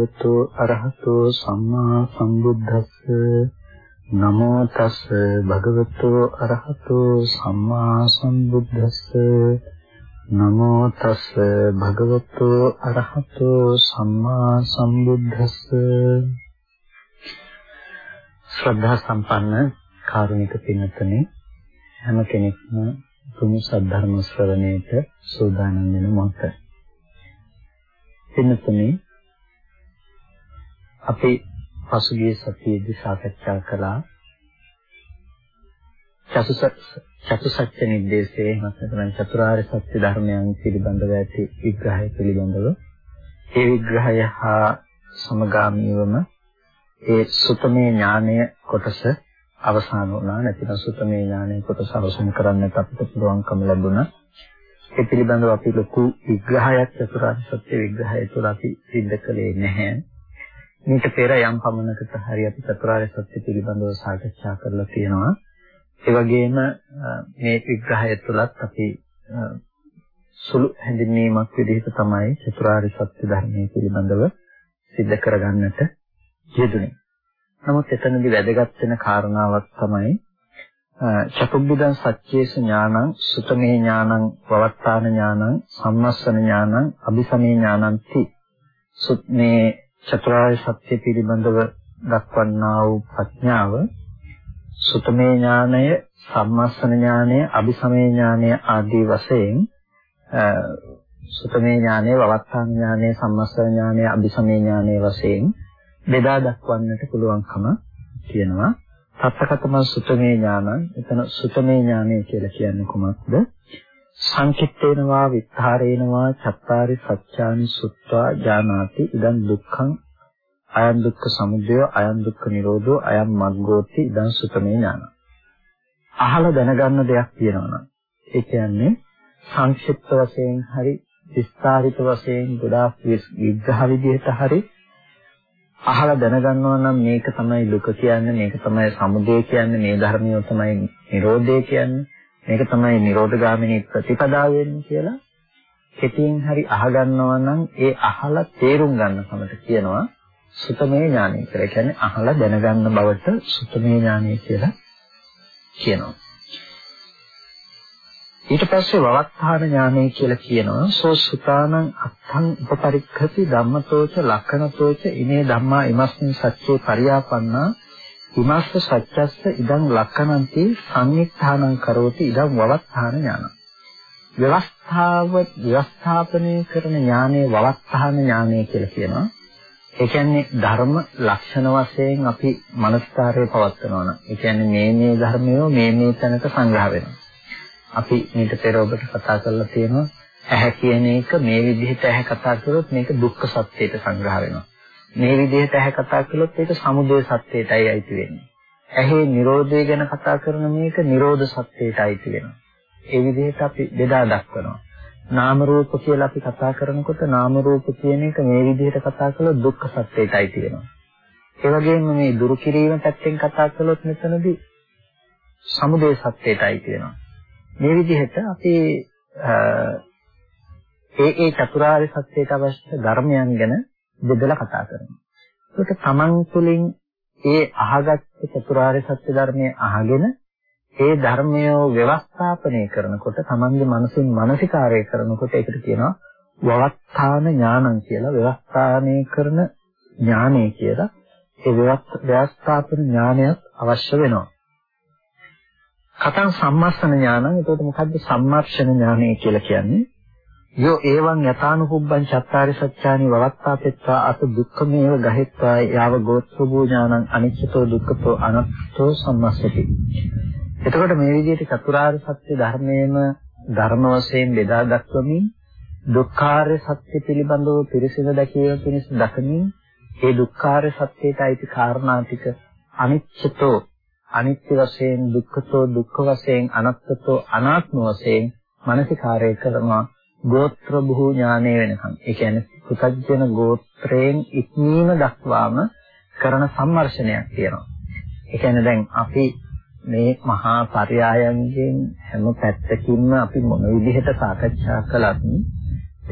භගවතු අරහතෝ සම්මා සම්බුද්දස්ස. නමෝ තස් භගවතු අරහතෝ සම්මා සම්බුද්දස්ස. නමෝ තස් භගවතු අරහතෝ සම්මා සම්බුද්දස්ස. ශ්‍රද්ධා සම්පන්න කාරුණික පින්තුනේ හැම කෙනෙක්ම තුමු සද්ධර්ම ශ්‍රවණයට සූදානම් වෙන මොහොත. පින්තුනේ අපි පසුගිය සතියේදී සාකච්ඡා කළා. චතුසත්‍ය නිर्देशයේ නැත්නම් චතුරාර්ය සත්‍ය ධර්මයන් පිළිබඳව ඇති විග්‍රහය පිළිබඳව. ඒ විග්‍රහය හා සමගාමීවම ඒ සුතමේ ඥානය කොටස අවසන් වුණා. නැතිනම් සුතමේ ඥානය කොටස අවසන් කරන්නත් අපිට පුළුවන්කම ලැබුණා. ඒ පිළිබඳව අපි ලොකු විග්‍රහයක් චතුරාර්ය සත්‍ය විග්‍රහය තුළ අපි සිද්ධ කළේ නැහැ. මේක පෙර යම් පමණකට හරි අපි චතුරාර්ය සත්‍ය පිළිබඳව සාකච්ඡා කරලා තියෙනවා. ඒ වගේම මේ විග්‍රහය තුළත් අපි සුළු හැඳින්වීමක් විදිහට තමයි චතුරාර්ය සත්‍ය ධර්මයේ පිළිබඳව सिद्ध කරගන්නට යෙදුනේ. නමුත් එතනදී වැදගත් වෙන කාරණාවක් තමයි චතුබ්බුදං සත්‍යේසු ඥානං සුතමේ ඥානං පවත්තාන ඥානං සම්මස්සන ඥානං අபிසමේ ඥානං ති සුත් මේ චතුරාර්ය සත්‍ය පිළිබඳව දක්වන්නා වූ ප්‍රඥාව සුතමේ ඥානය, සම්මස්සන ඥානය, අபிසමේ ඥානය ආදී වශයෙන් සුතමේ ඥානය, වවත්තාන ඥානය, සම්මස්සන ඥානය, අபிසමේ ඥානය වශයෙන් බෙදා දක්වන්නට පුළුවන්කම තියෙනවා. තත්කතම සුතමේ ඥානං එතන සුතමේ ඥානය කියලා කියන්නේ කොහොමද? සංකිට්ඨේනවා විත්තරේනවා චත්තාරි සත්‍යානි සුත්වා ජානාති. ඉදං දුක්ඛං අයං දුක්ඛ සමුදය අයං දුක්ඛ නිරෝධෝ අයං මග්ගෝති. ඉදං සුතමේ ඥාන. අහලා දැනගන්න දෙයක් තියෙනවා ඒ කියන්නේ සංක්ෂිප්ත වශයෙන් හරි විස්තරිත වශයෙන් ගොඩාක් විග්‍රහ විදිහට හරි අහලා දැනගන්නවා නම් මේක තමයි දුක කියන්නේ මේක තමයි සමුදය කියන්නේ මේ ධර්මිය තමයි නිරෝධය කියන්නේ. මේක තමයි නිරෝධගාමිනී ප්‍රතිපදාව වෙන්නේ කියලා කෙටියෙන් හරි අහගන්නවා නම් ඒ අහලා තේරුම් ගන්න සමට කියනවා සුතමේ ඥානය කියලා. ඒ කියන්නේ අහලා දැනගන්න බවට සුතමේ ඥානය කියලා කියනවා. ඊට පස්සේ වවත්තාන ඥානය කියලා කියනවා සෝ සුතානං අත්තං උපපරික්ඛති ධම්මතෝච ලක්ඛනතෝච ඉනේ ධම්මා ඉමස්මින් සච්චේ පරියාපන්නා ඉමස්ස සත්‍යස්ස ඉදං ලක්කනන්ති සංනිත්තානං කරෝති ඉදං වවත්තාන ඥාන. ව්‍යවස්ථාව ව්‍යවස්ථාපනය කරන ඥානයේ වවත්තාන ඥානය කියලා කියනවා. ඒ කියන්නේ ධර්ම ලක්ෂණ වශයෙන් අපි මනස්කාරයේ පවත්වනවා නම් ඒ කියන්නේ මේ මේ ධර්මයෝ මේ මේ තැනක සංග්‍රහ වෙනවා. අපි මේක පෙර ඔබට කතා කරලා තියෙනවා ඇහැ කියන එක මේ විදිහට ඇහැ කතා කරොත් මේක දුක්ඛ සත්‍යයට සංග්‍රහ වෙනවා. මේ විදිහට ඇහැ කතා කළොත් ඒක සමුදය සත්‍යයටයි අයිති වෙන්නේ. ඇහි Nirodhe ගැන කතා කරන මේක Nirodha සත්‍යයට අයිති වෙනවා. ඒ විදිහට අපි බෙදා දක්වනවා. නාම රූප කියලා අපි කතා කරනකොට නාම රූප කියන එක මේ විදිහට කතා කළොත් දුක්ඛ සත්‍යයට අයිති වෙනවා. ඒ වගේම මේ දුරු කිරීම පැත්තෙන් කතා කළොත් මෙතනදී සමුදය සත්‍යයට අයිති වෙනවා. මේ විදිහට අපි ඒ ඒ චතුරාර්ය සත්‍යයට අවශ්‍ය ධර්මයන් ගැන බෙදලා කතා කරනවා. ඒක තමන් තුළින් ඒ අහගත් චතුරාර්ය සත්‍ය ධර්මයේ අහගෙන ඒ ධර්මය ව්‍යවස්ථාපනය කරනකොට තමන්ගේ මනසින් මානසිකාරය කරනකොට ඒකට කියනවා වවත්තාන ඥානං කියලා ව්‍යවස්ථානය කරන ඥානය කියලා ඒ ව්‍යවස්ථාපන ඥානයක් අවශ්‍ය වෙනවා. කතං සම්මස්සන ඥානං එතකොට මොකද්ද සම්මර්ෂණ ඥානය කියලා කියන්නේ? යෝ එවං යතානුකුබ්බං චත්තාරි සත්‍යානි වවත්තාපෙත්තා අත දුක්ඛමේව ගහෙත්වා යාව ගෝත්‍රභූ ඥානං අනිච්චතෝ දුක්ඛතෝ අනත්තෝ සම්මස්සති. එතකොට මේ විදිහට චතුරාර්ය සත්‍ය ධර්මයේම ධර්ම වශයෙන් බෙදා දක්වමින් දුක්ඛාර්ය සත්‍ය පිළිබඳව පිරිසිදු දැකීම පිණිස දකමින් ඒ දුක්ඛාර්ය සත්‍යයට අයිති කාරණා ටික අනිච්චතෝ අනිත්‍ය වශයෙන් දුක්ඛතෝ දුක්ඛ වශයෙන් අනත්තතෝ අනාත්ම වශයෙන් මානසිකාරය කරනවා ගෝත්‍ර බුහු ඥානය වෙනකම්. ඒ කියන්නේ පුතජන ගෝත්‍රයෙන් ඉක්මීම දක්වාම කරන සම්මර්ෂණයක් තියෙනවා. ඒ කියන්නේ දැන් අපි මේ මහා පරයයන්ගෙන් හැම පැත්තකින්ම අපි මොන විදිහට සාකච්ඡා කළත්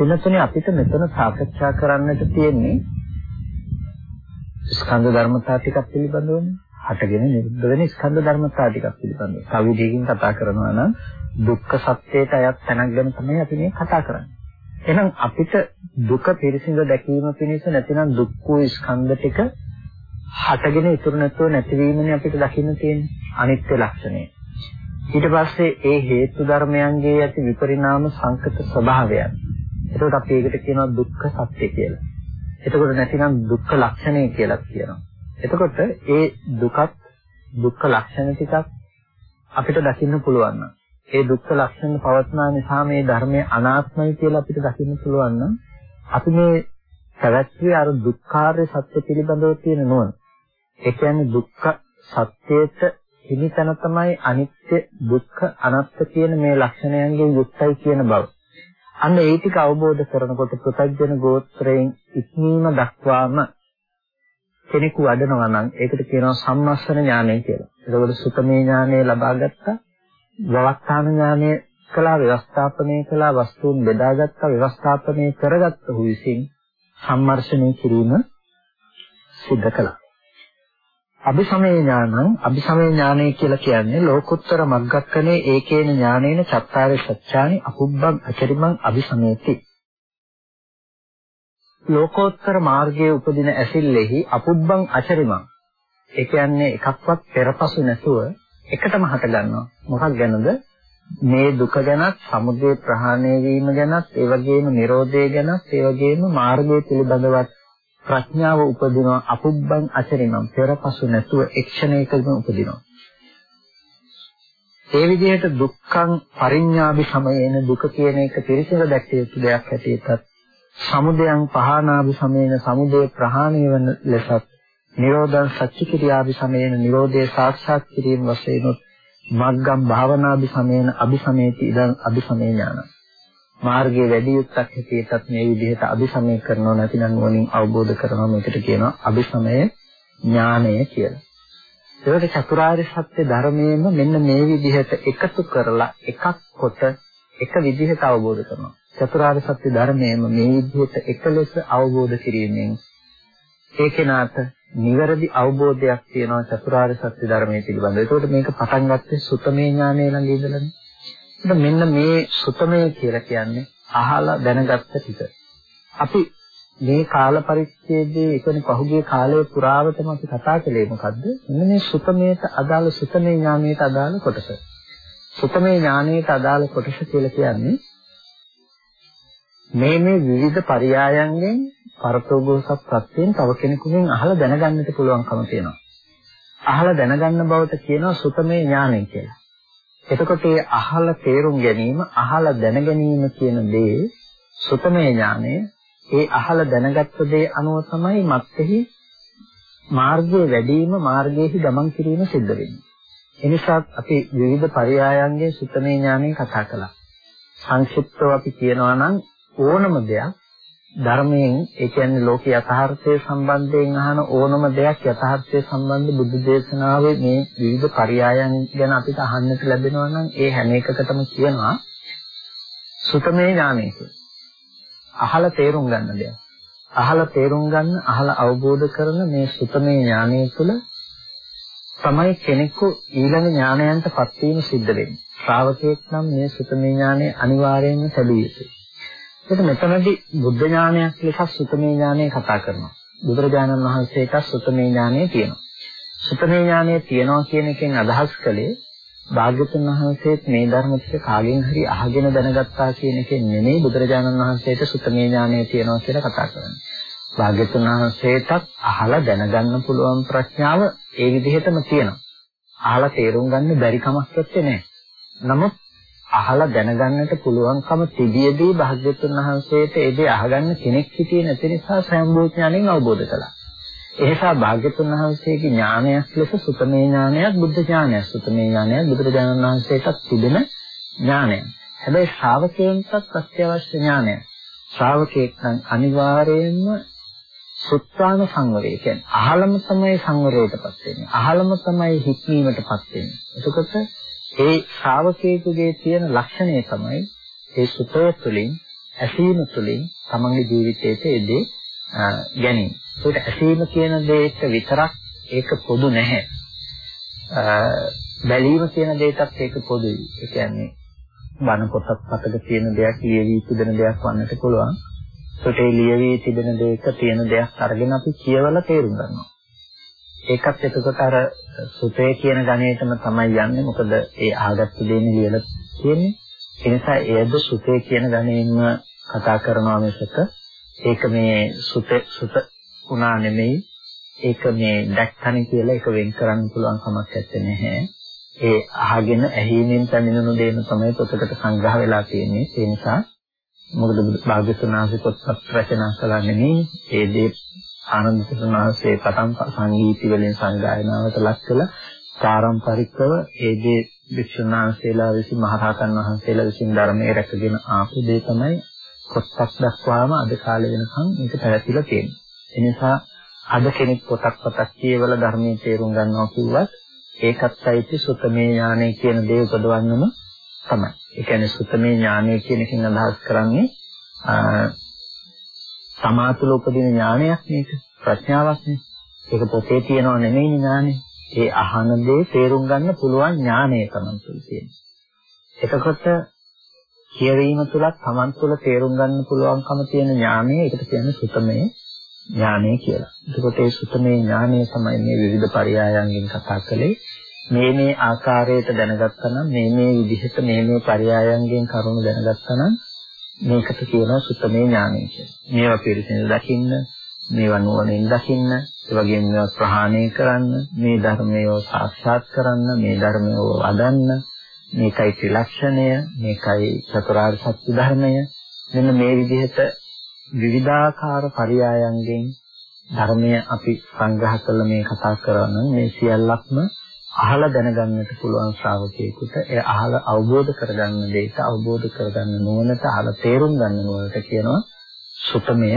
වෙනතුනේ අපිට මෙතන සාකච්ඡා කරන්නට තියෙන්නේ ස්කන්ධ ධර්මතා ටිකක් පිළිබඳවනේ. හටගෙන නිරුද්ධ වෙන ස්කන්ධ ධර්මතා ටිකක් පිළිබඳව. තව විදිහකින් කතා කරනවා නම් දුක්ඛ සත්‍යයට අයත් තැනක් ගැන තමයි අපි මේ කතා කරන්නේ. එහෙනම් අපිට දුක පිරිසිදු දැකීම පිණිස නැතිනම් දුක් වූ ස්කන්ධ ටික හටගෙන ඉතුරු නැතුව නැතිවීමනේ අපිට දකින්න තියෙන්නේ. අනිත්‍ය ලක්ෂණය. ඊට පස්සේ ඒ හේතු ධර්මයන්ගේ ඇති විපරිණාම සංකත ස්වභාවයන්. එතකොට අපි ඒකට කියනවා දුක්ඛ සත්‍ය කියලා. එතකොට නැතිනම් දුක්ඛ ලක්ෂණය කියලා කියනවා. එතකොට ඒ දුකත් දුක්ඛ ලක්ෂණ ටිකක් අපිට දකින්න පුළුවන් නම් ඒ දුක්ඛ ලක්ෂණ පවත්නා නිසා මේ ධර්මය අනාත්මයි කියලා අපිට දකින්න පුළුවන් නම් අපි මේ පැවැත්වී අර දුක්ඛාර්ය සත්‍ය පිළිබඳව තියෙන නුවණ. ඒ කියන්නේ දුක්ඛ සත්‍යයට හිමිතන තමයි අනිත්‍ය දුක්ඛ අනාත්ම කියන මේ ලක්ෂණයන්ගෙන් යුක්තයි කියන බව. අන්න ඒ ටික අවබෝධ කරනකොට ප්‍රත්‍යජන ගෝත්‍රයෙන් ඉක්මීම දක්වාම කෙනෙකු වඩනවා නම් ඒකට කියනවා සම්මස්සන ඥානය කියලා. එතකොට සුතමේ ඥානය ලබා ගත්තා, වවස්ථාන ඥානය කළා ව්‍යවස්ථාපනය කළා වස්තුන් බෙදාගත්තා ව්‍යවස්ථාපනය කරගත්ත හු විසින් සම්මර්ෂණය කිරීම සිද්ධ කළා. අභිසමය ඥානං අභිසමය ඥානය කියලා කියන්නේ ලෝකුත්තර මග්ගක්කනේ ඒකේන ඥානේන චත්තාරේ සත්‍යානි අහුබ්බං අචරිමං අභිසමේති. ලෝකෝත්තර මාර්ගයේ උපදින ඇසිල්ලෙහි අහුබ්බං අචරිමං ඒ කියන්නේ එකක්වත් පෙරපසු නැතුව එකටම හට ගන්නවා මොකක් ගැනද? මේ දුක ගැනත් සමුදය ප්‍රහාණය වීම ගැනත් ඒ වගේම Nirodhe ගැනත් ඒ වගේම මාර්ගය පිළිබඳවත් ප්‍රඥාව උපදිනවා අපුබ්බං අචරිනම් පෙරපසු නැතුව එක්ෂණයකම උපදිනවා. ඒ විදිහට දුක්ඛං පරිඤ්ඤාභි සමයේන දුක කියන එක පිරිසිදු දැක්විය යුතු දෙයක් හැටියටත් සමුදයං පහනාභි සමයේන සමුදය ප්‍රහාණය වන ලෙසත් නිරෝධං සච්ච කිරියාවි සමේන නිරෝධය සාක්ෂාත් කිරීම වශයෙන් මග්ගම් භාවනාදි සමේන අபிසමේති ඉදං අபிසමේ ඥාන මාර්ගයේ වැඩි යුක්තක් හිතේටත් මේ විදිහට අபிසමේ කරනවා නැතිනම් වලින් අවබෝධ කරනවා මේකට කියනවා අபிසමේ ඥානය කියලා. ඒකට චතුරාර්ය සත්‍ය ධර්මයෙන්ම මෙන්න මේ විදිහට එකතු කරලා එකක් කොට එක විදිහට අවබෝධ කරනවා. චතුරාර්ය සත්‍ය ධර්මයෙන්ම මේ විදිහට එකලෙස අවබෝධ කිරීමෙන් ඒ කෙනාට නිවැරදි අවබෝධයක් තියෙනවා චතුරාර්ය සත්‍ය ධර්මයේ පිළිබඳව. ඒකට මේක පටන් ගත්තේ සුතමේ ඥානය ළඟ ඉඳලානේ. මෙන්න මේ සුතමය කියලා කියන්නේ අහලා දැනගත්ත ටික. අපි මේ කාල පරිච්ඡේදයේ එකනේ පහුගිය කාලයේ පුරාවටම අපි කතා කළේ මොකද්ද? මෙන්න මේ සුතමේට අදාළ සුතමේ ඥානයට අදාළ කොටස. සුතමේ ඥානයට අදාළ කොටස කියලා කියන්නේ මේ මේ විවිධ පරයයන්ගෙන් පරතෝගෝසක් ප්‍රත්‍යයෙන් තව කෙනෙකුගෙන් අහලා දැනගන්නට පුළුවන්කම තියෙනවා. අහලා දැනගන්න බවට කියනවා සුතමේ ඥානය කියලා. එතකොට ඒ අහලා තේරුම් ගැනීම අහලා දැන ගැනීම කියන දේ සුතමේ ඥානය ඒ අහලා දැනගත්ත දේ අනුව තමයි මත්ෙහි මාර්ගයේ වැඩිම මාර්ගයේහි ගමන් කිරීම සිද්ධ වෙන්නේ. එනිසා අපි විවිධ පරයයන්ගේ සුතමේ ඥානය කතා කළා. සංක්ෂිප්තව අපි කියනවා නම් ඕනම දෙයක් ධර්මයෙන් ඒ කියන්නේ ලෝක යථාර්ථය සම්බන්ධයෙන් අහන ඕනම දෙයක් යථාර්ථය සම්බන්ධ බුදු දේශනාවේ මේ විවිධ පරයයන් ගැන අපිට අහන්නට ලැබෙනවා නම් ඒ හැම එකකටම කියනවා සුතමේ ඥානය අහලා තේරුම් ගන්න දෙයක්. අහලා තේරුම් ගන්න, අහලා අවබෝධ කරන මේ සුතමේ ඥානය තුළ තමයි කෙනෙකු ඊළඟ ඥානයන්ටපත් වීම සිද්ධ වෙන්නේ. ශ්‍රාවකයෙක් නම් මේ සුතමේ ඥානය අනිවාර්යයෙන්ම ලැබිය යුතුයි. ඒක මෙතනදී බුද්ධ ඥානයක් ලෙස සුතමේ ඥානය කතා කරනවා. බුදුරජාණන් වහන්සේට සුතමේ ඥානය තියෙනවා. සුතමේ ඥානය තියෙනවා කියන එකෙන් අදහස් කළේ භාග්‍යතුන් වහන්සේත් මේ ධර්ම ටික කාගෙන් හරි අහගෙන දැනගත්තා කියන එකෙන් නෙමෙයි බුදුරජාණන් වහන්සේට සුතමේ ඥානය තියෙනවා කියලා කතා කරන්නේ. භාග්‍යතුන් වහන්සේටත් අහලා දැනගන්න පුළුවන් ප්‍රඥාව ඒ විදිහටම තියෙනවා. අහලා තේරුම් ගන්න බැරි කමක් නැත්තේ. නමුත් අහලා දැනගන්නට පුළුවන්කම තිබියදී භාග්‍යවතුන් වහන්සේට ඒ දේ අහගන්න කෙනෙක් හිටියේ නැති නිසා සම්බෝධ අවබෝධ කළා. එනිසා භාග්‍යවතුන් වහන්සේගේ ඥානයක් ලෙස සුතමේ ඥානයක් බුද්ධ ඥානයක් සුතමේ ඥානයක් බුදුරජාණන් වහන්සේටත් තිබෙන ඥානයක්. හැබැයි ශ්‍රාවකයන්ටත් අත්‍යවශ්‍ය ඥානයක්. ශ්‍රාවකෙක් නම් අනිවාර්යයෙන්ම සුත්‍රාන සංවරය කියන්නේ අහලම තමයි සංවරයටපත් වෙන්නේ. අහලම තමයි හික්මීමටපත් වෙන්නේ. එතකොට ඒ ශ්‍රාවකයෙකුගේ තියෙන ලක්ෂණය තමයි ඒ සුතය තුළින් ඇසීම තුළින් තමන්ගේ ජීවිතයට එදේ ගැනීම. ඒකට ඇසීම කියන දෙයට විතරක් ඒක පොදු නැහැ. බැලීම කියන දෙයටත් ඒක පොදුයි. ඒ කියන්නේ බණ පොතක් පතක තියෙන දෙයක් ලියවි තිබෙන දෙයක් වන්නට පුළුවන්. ඒකට ඒ ලියවි තිබෙන දෙයක තියෙන දෙයක් අරගෙන අපි කියවලා තේරුම් ගන්නවා. ඒකත් එතකොට අර සුතේ කියන ගණේටම තමයි යන්නේ. මොකද ඒ අහගත්තු දෙන්නේ ලියලා තියෙන්නේ. ඒ නිසා එයද සුතේ කියන ගණේම කතා කරනවා මිසක ඒක මේ සුත සුත උනා නෙමෙයි. ඒක මේ දැක්කනේ කියලා ඒක වෙන් කරන්න පුළුවන් කමක් නැත්තේ. ඒ අහගෙන ඇහිීමෙන් පැමිණෙන දේම තමයි පොතකට සංග්‍රහ වෙලා තියෙන්නේ. ඒ නිසා මොකද භාග්‍යවතුන් වහන්සේ පොත්පත් රචනා කළා නෙමෙයි. ඒ දේ ආනන්ද සුනාසේ පතම් සංගීති වලින් සංගායනාවට ලක් කළ පාරම්පරිකව ඒ දේ වික්ෂුන් වහන්සේලා විසින් මහරහතන් වහන්සේලා විසින් ධර්මයේ රැකගෙන ආපු දේ තමයි පොත්පත් දක්වාම අද කාලේ වෙනකන් මේක පැවතිලා තියෙන්නේ. ඒ නිසා අද කෙනෙක් පොතක් පතක් කියවලා ධර්මයේ තේරුම් ගන්නවා කිව්වත් ඒකත් ඇයිති සුතමේ ඥානය කියන දේ උපදවන්නම තමයි. ඒ කියන්නේ සුතමේ ඥානය කියන එකෙන් අදහස් කරන්නේ සමාතුල උපදින ඥානයක් මේක ප්‍රඥාවක් නේ. ඒක පොතේ තියෙනව නෙමෙයි ඥානෙ. ඒ අහන දේ තේරුම් ගන්න පුළුවන් ඥානය තමයි තුල තියෙන්නේ. එතකොට කියවීම තුලත් Taman තුල තේරුම් ගන්න පුළුවන්කම තියෙන ඥානය ඒකට කියන්නේ සුතමේ ඥානය කියලා. එතකොට ඒ සුතමේ ඥානය තමයි මේ විවිධ පරයයන්ගෙන් කතා කළේ. මේ මේ ආකාරයට දැනගත්තා නම් මේ මේ විදිහට මේ මේ පරයයන්ගෙන් කරුණු දැනගත්තා නම් මේකට කියනවා සුතමේ ඥානය කියලා. මේවා පිළිසින දකින්න, මේවා නුවණින් දකින්න, ඒ වගේම මේවා ප්‍රහාණය කරන්න, මේ ධර්මය සාක්ෂාත් කරන්න, මේ ධර්මය වඩන්න, මේකයි ත්‍රිලක්ෂණය, මේකයි චතුරාර්ය සත්‍ය ධර්මය. මෙන්න මේ විදිහට විවිධාකාර පරයයන්ගෙන් ධර්මය අපි සංග්‍රහ කළ මේ කතා කරන මේ සියල්ලක්ම අහලා දැනගන්නට පුළුවන් ශ්‍රාවකයෙකුට ඒ අහලා අවබෝධ කරගන්න දෙයට අවබෝධ කරගන්න නුවණට අහලා තේරුම් ගන්න නුවණට කියනවා සුතමය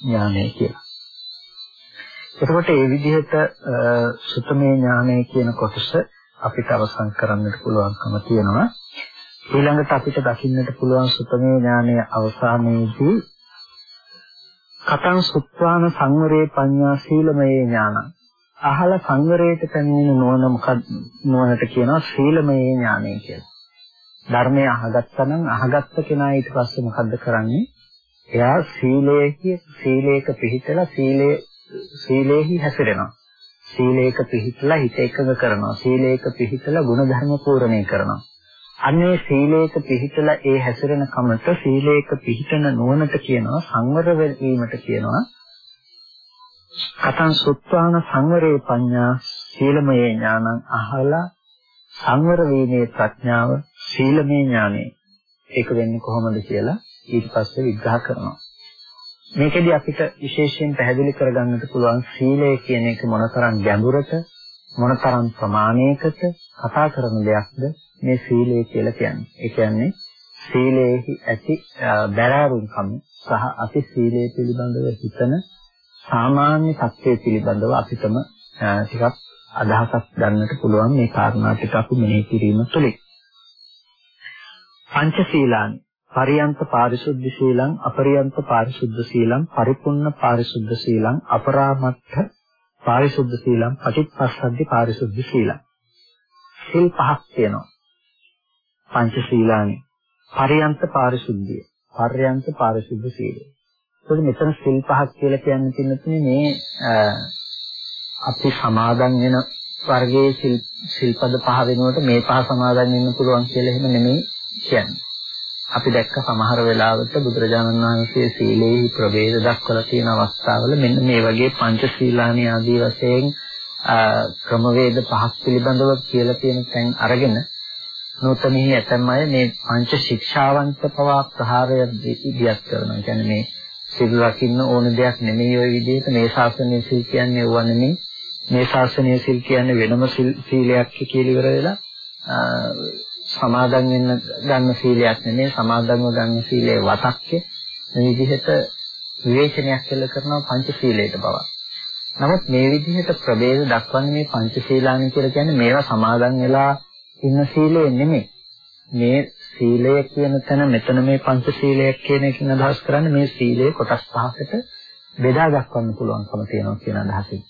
ඥානය කියලා. එතකොට මේ විදිහට සුතමේ ඥානය කියන කොටස අපිට අවසන් කරන්නට පුළුවන්කම තියෙනවා. ඊළඟට අපිට දකින්නට පුළුවන් සුතමේ ඥානයේ අවසානයේදී කතං සුත්වාන සංවරේ පඤ්ඤා සීලමයේ ඥානං අහලා සංවරයට පැමිණෙන නුවණ මොකක්ද නුවණට කියනවා සීලමයේ ඥානය කියලා. ධර්මය අහගත්තා නම් අහගත්ත කෙනා ඊට පස්සේ මොකද්ද කරන්නේ? එයා සීලයේ සීලයක පිහිටලා සීලයේ සීලේහි හැසිරෙනවා. සීලයක පිහිටලා හිත එකඟ කරනවා. සීලයක පිහිටලා ගුණධර්ම පූර්ණේ කරනවා. අන්නේ සීලයක පිහිටලා ඒ හැසිරෙන කමට සීලයක පිහිටන නුවණට කියනවා සංවර වීමට කියනවා කතං සුත්වාන සංවරේ පඤ්ඤා සීලමයේ ඥානං අහලා සංවර වීමේ ප්‍රඥාව සීලමේ ඥානෙ ඒක වෙන්නේ කොහොමද කියලා ඊට පස්සේ විග්‍රහ කරනවා මේකෙදි අපිට විශේෂයෙන් පැහැදිලි කරගන්නට පුළුවන් සීලය කියන එක මොනතරම් ගැඹුරට මොනතරම් ප්‍රමාණයකට කතා කරන දෙයක්ද මේ සීලය කියලා කියන්නේ. ඒ කියන්නේ සීලේහි ඇති බැරෑරුම්කම සහ අති සීලය පිළිබඳව හිතන සාමාන්‍ය தත්ත්වය පිළිබඳව අපිටම ටිකක් අදහසක් ගන්නට පුළුවන් මේ කාරණා ටික අපි මෙහි කිරීම තුළින්. පංචශීලානි. පරියන්ත පාරිශුද්ධ සීලං අපරියන්ත පාරිශුද්ධ සීලං පරිපූර්ණ පාරිශුද්ධ සීලං අපරාමත්ථ පාරිශුද්ධ සීලං පටිච්චසද්ධි පාරිශුද්ධ සීලං සිල් පහක් තියෙනවා. පංචශීලානි. පරියන්ත පාරිශුද්ධිය. පර්යන්ත පාරිශුද්ධ සීලය ඒකද මෙතන සිල් පහක් කියලා කියන්නේ පින්නතුනේ මේ අපි සමාදන් වෙන වර්ගයේ සිල් සිල්පද පහ වෙනුවට මේ පහ සමාදන් වෙන්න පුළුවන් කියලා එහෙම නෙමෙයි කියන්නේ. අපි දැක්ක සමහර වෙලාවට බුදුරජාණන් වහන්සේ සීලේහි ප්‍රවේද දක්වලා තියෙන අවස්ථාවල මෙන්න මේ වගේ පංච සීලානි ආදී වශයෙන් ක්‍රමවේද පහක් පිළිබඳව කියලා තියෙන තැන් අරගෙන නූතනෙහි ඇතැම් අය මේ පංච ශික්ෂාවන්ත පවා ප්‍රහාරය දියත් කරනවා. කියන්නේ මේ සිල් රකින්න ඕන දෙයක් නෙමෙයි ওই විදිහට මේ ශාසනයේ සිල් කියන්නේ ඒව නෙමෙයි මේ ශාසනයේ සිල් කියන්නේ වෙනම සීලයක් කියලා ඉවර වෙලා සමාදන් වෙන්න ගන්න සීලයක් නෙමෙයි සමාදන්ව ගන්න සීලේ වතක්ය මේ විදිහට විවේචනයක් කළ කරනවා පංචශීලයට බව. නමුත් මේ විදිහට ප්‍රභේද දක්වන්නේ මේ පංචශීලානි කියලා කියන්නේ මේවා සමාදන් වෙලා ඉන්න සීලය නෙමෙයි. මේ සීලය කියන තැන මෙතන මේ පංචශීලයක් කියන එකෙන් අදහස් කරන්නේ මේ සීලයේ කොටස් පහකට බෙදා දක්වන්න පුළුවන්කම තියෙනවා කියන අදහසින්.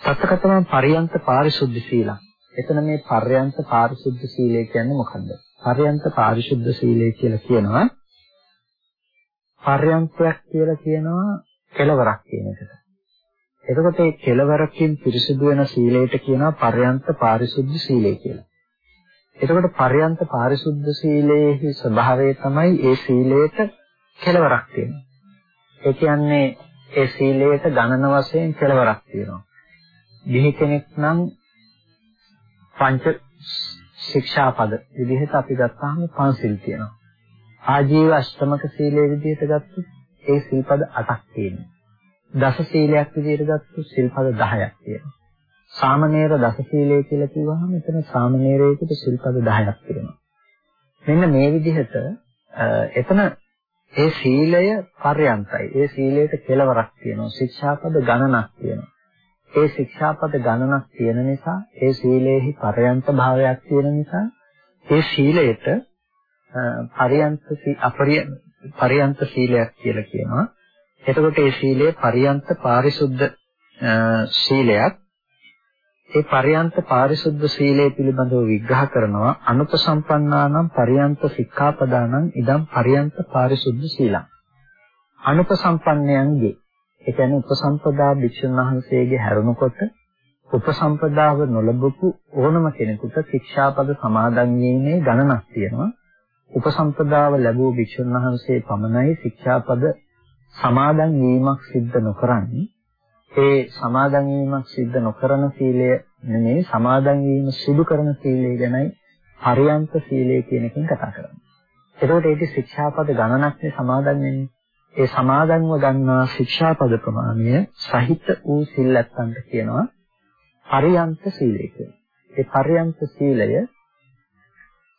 සත්කතම පරියන්ත පාරිශුද්ධ සීලං. එතන මේ පර්යන්ත පාරිශුද්ධ සීලය කියන්නේ මොකද්ද? පර්යන්ත පාරිශුද්ධ සීලය කියලා කියනවා පර්යන්තයක් කියලා කියනවා කෙලවරක් කියන එකට. එතකොට මේ කෙලවරකින් පිරිසිදු වෙන සීලයට කියනවා පර්යන්ත පාරිශුද්ධ සීලය කියලා. එතකොට පර්යන්ත පාරිශුද්ධ සීලයේ ස්වභාවය තමයි ඒ සීලයට කෙලවරක් තියෙනවා. ඒ කියන්නේ ඒ සීලයට ගණන වශයෙන් කෙලවරක් තියෙනවා. දිහි කෙනෙක් නම් පංච ශික්ෂාපද විදිහට අපි ගත්තාම පංචිල් තියෙනවා. ආජීව අෂ්ටමක සීලයේ විදිහට ගත්තොත් ඒ සිල්පද 8ක් තියෙනවා. දස සීලයක් විදිහට ගත්තොත් සිල්පද 10ක් තියෙනවා. සාමනීර දස සීලය කියලා කිව්වහම එතන සාමනීරයේකට සිල්පද 10ක් තියෙනවා. මෙන්න මේ විදිහට එතන ඒ සීලය පර්යන්තයි. ඒ සීලයට කෙලවරක් තියෙනවා. ශික්ෂාපද ගණනක් තියෙනවා. ඒ ශික්ෂාපද ගණනක් තියෙන නිසා ඒ සීලේහි පරයන්ත භාවයක් තියෙන නිසා ඒ සීලයට පරයන්ත පරයන්ත සීලයක් කියලා කියනවා. එතකොට ඒ සීලය පරයන්ත පාරිශුද්ධ සීලයක්. ඒ පරයන්ත පාරිශුද්ධ සීලය පිළිබඳව විග්‍රහ කරනවා අනුපසම්පන්නානම් පරයන්ත සික්ඛාපදානම් ඉදම් පරයන්ත පාරිශුද්ධ සීලං. අනුපසම්පන්නයන්ගේ ඒ කියන්නේ උපසම්පදා භික්ෂුන් වහන්සේගේ හැරුණකොට උපසම්පදාව නොලබපු ඕනම කෙනෙකුට ශික්ෂාපද සමාදන් වීමේ ගණනක් තියෙනවා. උපසම්පදාව ලැබූ භික්ෂුන් වහන්සේ පමණයි ශික්ෂාපද සමාදන් වීමක් සිද්ධ නොකරන්නේ. ඒ සමාදන් වීමක් සිද්ධ නොකරන සීලය නෙමෙයි සමාදන් වීම සිදු කරන සීලය ගැනයි හරියන්ත සීලය කියන එකෙන් කතා කරන්නේ. එතකොට ඒක ශික්ෂාපද ගණනක්නේ සමාදන් වෙන්නේ. ඒ සමාදන්ව ගන්නා ශික්ෂාපද ප්‍රමාණය සහිත වූ සිල් ඇත්තන්ට කියනවා පරියන්ත සීලය කියලා. ඒ පරියන්ත සීලය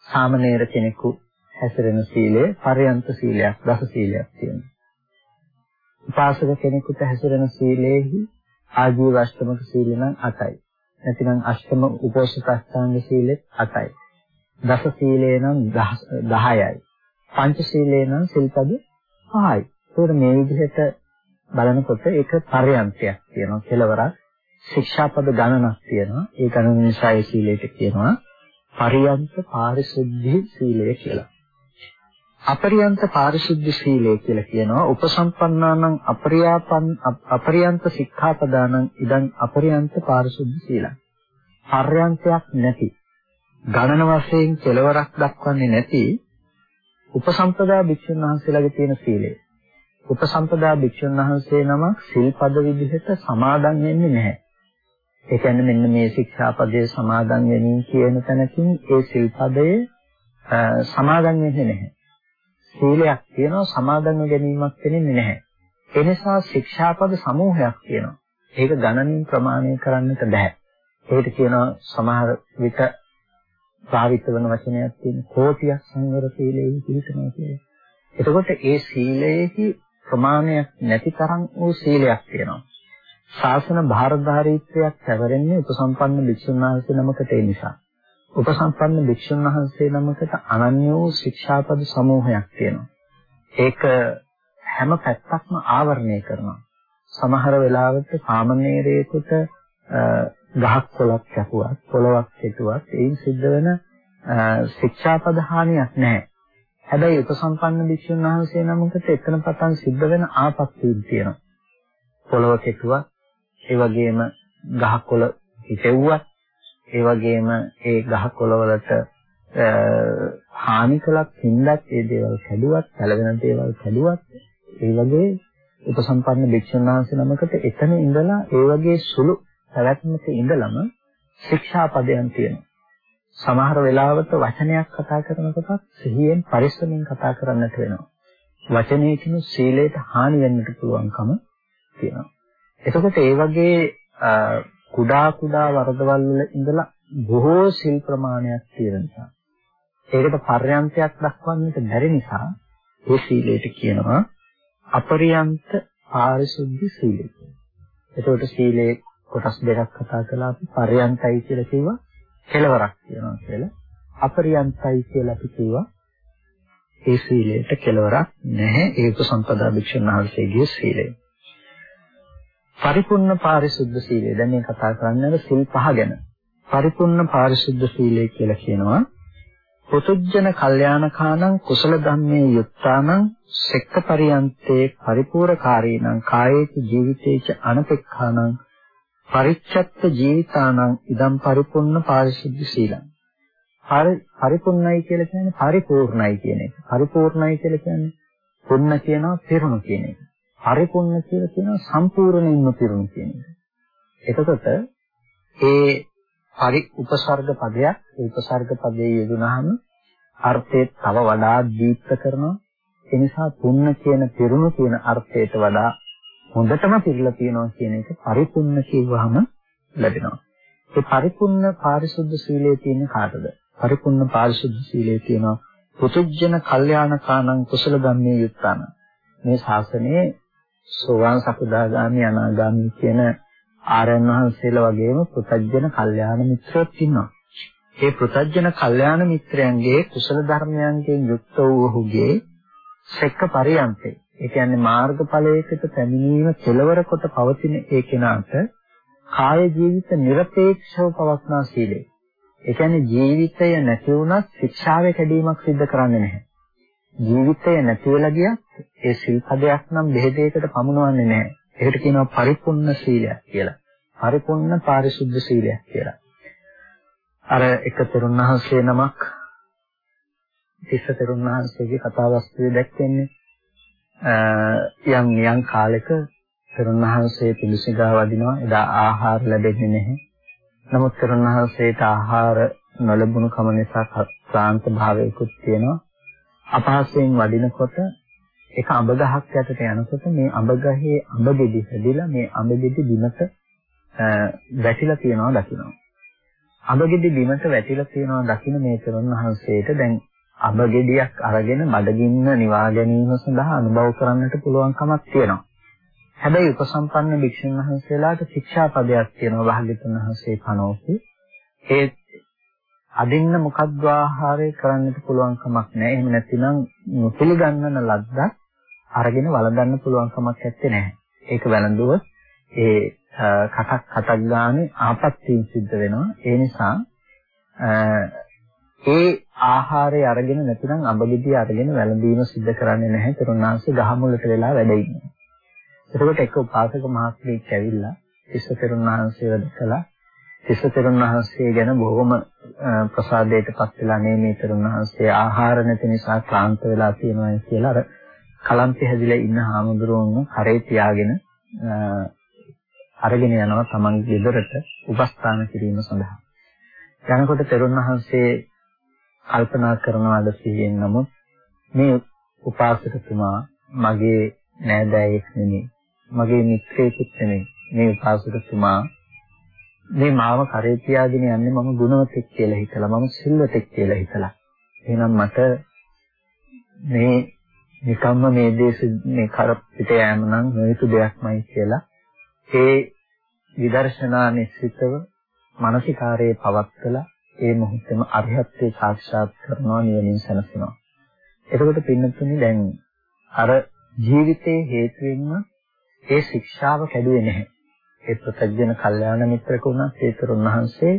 සාමණේර කෙනෙකු හැසිරෙන සීලය පරියන්ත සීලයක් දස සීලයක් තියෙනවා. උපාසක කෙනෙකුට හැසිරෙන සීලයේහි ආජීව අෂ්ටමක සීල නම් 8යි. නැතිනම් අෂ්ටම උපෝසථාංග සීලෙත් 8යි. දස සීලය නම් 10යි. පංච සීලය නම් සිල්පද 5යි. ඒකට මේ විදිහට බලනකොට ඒක පරයන්තයක් තියෙනවා කෙලවරක් ශික්ෂාපද ගණනක් තියෙනවා ඒ ගණන නිසා ඒ සීලයට කියනවා පරියන්ත පාරිශුද්ධි සීලය කියලා අපරියන්ත පාරිශුද්ධි සීලය කියලා කියනවා උපසම්පන්නානං අපරියාපන් අපරියන්ත සික්ඛාපදානං ඉදන් අපරියන්ත පාරිශුද්ධි සීලං පර්යන්තයක් නැති ගණන වශයෙන් කෙලවරක් දක්වන්නේ නැති උපසම්පදා භික්ෂුන් වහන්සේලාගේ තියෙන සීලය උපසම්පදා භික්ෂුන් වහන්සේ නමක් සිල්පද විදිහට සමාදන් වෙන්නේ නැහැ. ඒ කියන්නේ මෙන්න මේ ශික්ෂාපදයේ සමාදන් වෙමින් කියන තැනකින් ඒ සිල්පදයේ සමාදන් වෙන්නේ නැහැ. සීලයක් තියෙනවා සමාදන් ගැනීමක් වෙන්නේ නැහැ. ඒ නිසා ශික්ෂාපද සමූහයක් තියෙනවා. ඒක ගණනින් ප්‍රමාණය කරන්නට බෑ. ඒකට කියනවා සමහර විට භාවිත වෙන වචනයක් තියෙන කෝටියක් සංවර සීලයේ පිළිතනවා කියලා. එතකොට ඒ සීලයේහි ප්‍රමාණයක් නැති තරම් වූ සීලයක් තියෙනවා. ශාසන භාරධාරීත්වයක් පැවරෙන්නේ උපසම්පන්න භික්ෂුන් වහන්සේ නමකට ඒ නිසා. උපසම්පන්න භික්ෂුන් වහන්සේ නමකට අනන්‍ය වූ ශික්ෂාපද සමූහයක් තියෙනවා. ඒක හැම පැත්තක්ම ආවරණය කරනවා. සමහර වෙලාවට සාමණේරයෙකුට ගහක් කොලක් කැපුවත් පොලවක් කෙටුවත් ඒන් සිද්ධ වෙන ශික්ෂාපද හානියක් නැහැ. හැබැයි උපසම්පන්න භික්ෂුන් වහන්සේ නමකට එතන පටන් සිද්ධ වෙන ආපත්‍යින් තියෙනවා. පොළව කෙටුවා, ඒ වගේම ගහකොළ හිටෙව්වා, ඒ වගේම ඒ ගහකොළ වලට හානි කළත් හින්දාත් ඒ දේවල් කැඩුවත්, පැලවෙන දේවල් කැඩුවත්, ඒ වගේ උපසම්පන්න භික්ෂුන් වහන්සේ නමකට එතන ඉඳලා ඒ වගේ සුළු පැවැත්මක ඉඳලම ශික්ෂාපදයන් තියෙනවා. සමහර වෙලාවට වචනයක් කතා කරනකොට සිහියෙන් පරිස්සමෙන් කතා කරන්නට වෙනවා. වචනයකින් සීලයට හානි වෙන්නට පුළුවන්කම තියෙනවා. එතකොට ඒ වගේ කුඩා කුඩා වරදවල් වල ඉඳලා බොහෝ සිල් ප්‍රමාණයක් තියෙන නිසා ඒකට පර්යන්තයක් දක්වන්නට බැරි නිසා ඒ සීලයට කියනවා අපරියන්ත පාරිශුද්ධ සීලය කියලා. එතකොට සීලේ කොටස් දෙකක් කතා කළා අපි පර්යන්තයි කියලා කිව්වා. කෙලවරක් තියනවා කියලා අපරියන්තයි කියලා අපි කිව්වා ඒ සීලයට කෙලවරක් නැහැ ඒ උපසම්පදා භික්ෂුන් වහන්සේගේ සීලය. පරිපූර්ණ පාරිශුද්ධ සීලය. දැන් මේ කතා කරන්නේ සිල් පහ ගැන. පරිපූර්ණ පාරිශුද්ධ සීලය කියලා කියනවා පුතුජන කල්යාණකානං කුසල ධම්මේ යුත්තානං සෙක්ක පරියන්තේ පරිපූර්ණකාරීනං කායේච ජීවිතේච අනපෙක්ඛානං පරිච්ඡත්ත ජීවිතානං ඉදම් පරිපූර්ණ පාරිශුද්ධ සීලං පරිපූර්ණයි කියලා කියන්නේ පරිපූර්ණයි කියන එක. පරිපූර්ණයි කියලා කියන්නේ පුන්න කියනවා පිරුණු කියන එක. පරිපූර්ණ කියලා කියනවා සම්පූර්ණයෙන්ම පිරුණු කියන එක. එතකොට ඒ පරි උපසර්ග පදයක් ඒ උපසර්ග පදයේ යෙදුනහම අර්ථය තව වඩා දීප්ත කරනවා. ඒ නිසා පුන්න කියන පිරුණු කියන අර්ථයට වඩා හොඳටම පිළිලා තියෙනවා කියන එක පරිපූර්ණ කියවහම ලැබෙනවා. ඒ පරිපූර්ණ පාරිශුද්ධ සීලයේ තියෙන කාටද? පරිපූර්ණ පාරිශුද්ධ සීලයේ තියෙනවා පුතුජන කල්යාණකානං කුසල ධම්මේ යුක්තාන. මේ ශාසනයේ සෝවාන් සකදාගාමි අනාගාමි කියන ආරයන් වහන්සේලා වගේම පුතජන කල්යාණ මිත්‍රයෝත් ඉන්නවා. ඒ පුතජන කල්යාණ මිත්‍රයන්ගේ කුසල ධර්මයන්ගෙන් යුක්ත වූ ඔහුගේ සෙක්ක පරියන්තේ. ඒ කියන්නේ මාර්ගඵලයකට පැමිණීම කෙලවර කොට පවතින ඒ කෙනාට කාය ජීවිත নিরপেক্ষව පවස්නා සීලය. ඒ කියන්නේ ජීවිතය නැති වුණත් ශික්ෂාවේ කැඩීමක් සිද්ධ කරන්නේ නැහැ. ජීවිතය නැති වෙලා ගියත් ඒ සිල්පදයක් නම් බෙහෙතේකට පමුණවන්නේ නැහැ. ඒකට කියනවා පරිපූර්ණ සීලයක් කියලා. පරිපූර්ණ පාරිශුද්ධ සීලයක් කියලා. අර එක තරුණහන්සේ නමක් තිස්ස තරුණහන්සේගේ කතාවස්තුවේ දැක්වෙන්නේ යම් නියම් කාලෙක තරුණහන්සේ පිළිසිගා වදිනවා එදා ආහාර ලැබෙන්නේ නැහැ. නමුත් තරුණහන්සේට ආහාර නොලැබුණු කම නිසා ක්ලාන්ත භාවයකුත් තියෙනවා. අපහසුයෙන් වඩිනකොට එක අඹ ගහක් යටට යනකොට මේ අඹ ගහේ අඹ ගෙඩි හැදිලා මේ අඹ ගෙඩි බිමට වැටිලා තියෙනවා දකිනවා. අඹ ගෙඩි බිමට වැටිලා තියෙනවා දකින මේ තරුණ වහන්සේට දැන් අඹ ගෙඩියක් අරගෙන බඩගින්න නිවා ගැනීම සඳහා අනුභව කරන්නට පුළුවන් කමක් තියෙනවා. හැබැයි උපසම්පන්න භික්ෂුන් වහන්සේලාට ශික්ෂාපදයක් තියෙනවා භාග්‍යතුන් වහන්සේ කනෝසි. ඒ අදින්න මොකද්ද ආහාරය කරන්නට පුළුවන් කමක් නැහැ. එහෙම නැතිනම් පිළිගන්නන ලද්දක් අරගෙන වළඳන්න පුළුවන් කමක් නැත්තේ නැහැ. ඒක වැළඳුවොත් ඒ කටක් කටක් ගානේ ආපත්‍යින් සිද්ධ වෙනවා. ඒ නිසා ඒ ආහාරය අරගෙන නැතිනම් අඹගෙඩිය අරගෙන වැළඳීම සිද්ධ කරන්නේ නැහැ. තරුණාංශ ගහමුලට වෙලා වැඩ ඉන්නවා. එතකොට එක උපාසක මහත්මයෙක් ඇවිල්ලා ඉස්ස තරුණාංශය වැඩ කළා. තිස්ස තෙරුන් වහන්සේ ගැන බොහොම ප්‍රසාදයටපත් වෙලා නේ මේ තෙරුන් වහන්සේ ආහාර නැති නිසා ක්ලාන්ත වෙලා තියෙනවා කියලා අර කලන්තේ හැදිලා ඉන්න හාමුදුරුවන්ව කරේ තියාගෙන අරගෙන යනවා තමන්ගේ ගෙදරට උපස්ථාන කිරීම සඳහා. යනකොට තෙරුන් වහන්සේ කල්පනා කරනවාද සිහියෙන් නමුත් මේ උපාසකතුමා මගේ නෑදෑයෙක් නෙමෙයි මගේ මිත්‍රයෙකුත් නෙමෙයි මේ උපාසකතුමා මේ මාව කරේ තියාගෙන යන්නේ මම ගුණවතෙක් කියලා හිතලා මම සිල්වතෙක් කියලා හිතලා. එහෙනම් මට මේ නිකම්ම මේ දේශ මේ කර පිට යෑම නම් නොයුතු දෙයක්මයි කියලා ඒ විදර්ශනා නිශ්චිතව මානසිකාරයේ පවත්තලා ඒ මොහොතේම අරිහත්ත්වේ සාක්ෂාත් කරනවා නිවනින් සැනසෙනවා. එතකොට පින්නතුනි දැන් අර ජීවිතයේ හේතුවෙන්ම ඒ ශික්ෂාව කැඩුවේ නැහැ. ඒ ප්‍රත්‍යජන කල්යාණ මිත්‍රක වුණත් ඒ තරුණහන්සේ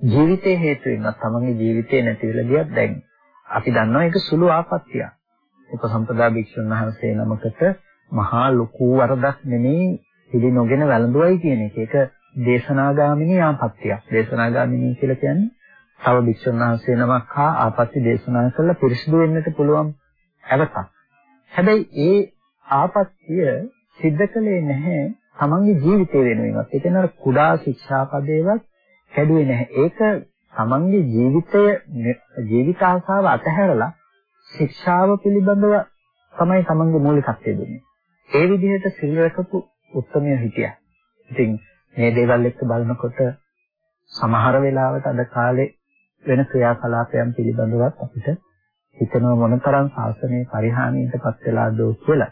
ජීවිතේ හේතුවෙන් තමන්ගේ ජීවිතේ නැති වෙලා ගියත් දැන් අපි දන්නවා ඒක සුළු ආපත්‍තියක්. උපසම්පදා භික්ෂුන් වහන්සේ නමකට මහා ලොකු වරදක් නෙමෙයි පිළි නොගෙන වැළඳුවයි කියන එක. ඒක දේශනාගාමිනී ආපත්‍තියක්. දේශනාගාමිනී කියලා කියන්නේ තව භික්ෂුන් වහන්සේ නමක් හා ආපත්‍ති දේශනා කළා පිරිසිදු වෙන්නට පුළුවන් හැවතක්. හැබැයි ඒ ආපත්‍ය සිද්ධ කළේ නැහැ තමන්ගේ ජීවිතය වෙනුවෙන්වත්. ඒ කියන්නේ කුඩා ශික්ෂාපදේවත් කැඩුවේ නැහැ. ඒක තමන්ගේ ජීවිතය ජීවිත ආසාව අතහැරලා ශික්ෂාව පිළිබඳව තමයි තමන්ගේ මූලිකත්වය දෙන්නේ. ඒ විදිහට සිල් රැකපු උත්තරමය හිටියා. ඉතින් මේ දේවල් එක්ක බලනකොට සමහර වෙලාවට අද කාලේ වෙන ක්‍රියාකලාපයන් පිළිබඳවත් අපිට හිතනවා මොනතරම් සාසනයේ පරිහානියටපත් වෙලාද කියලා.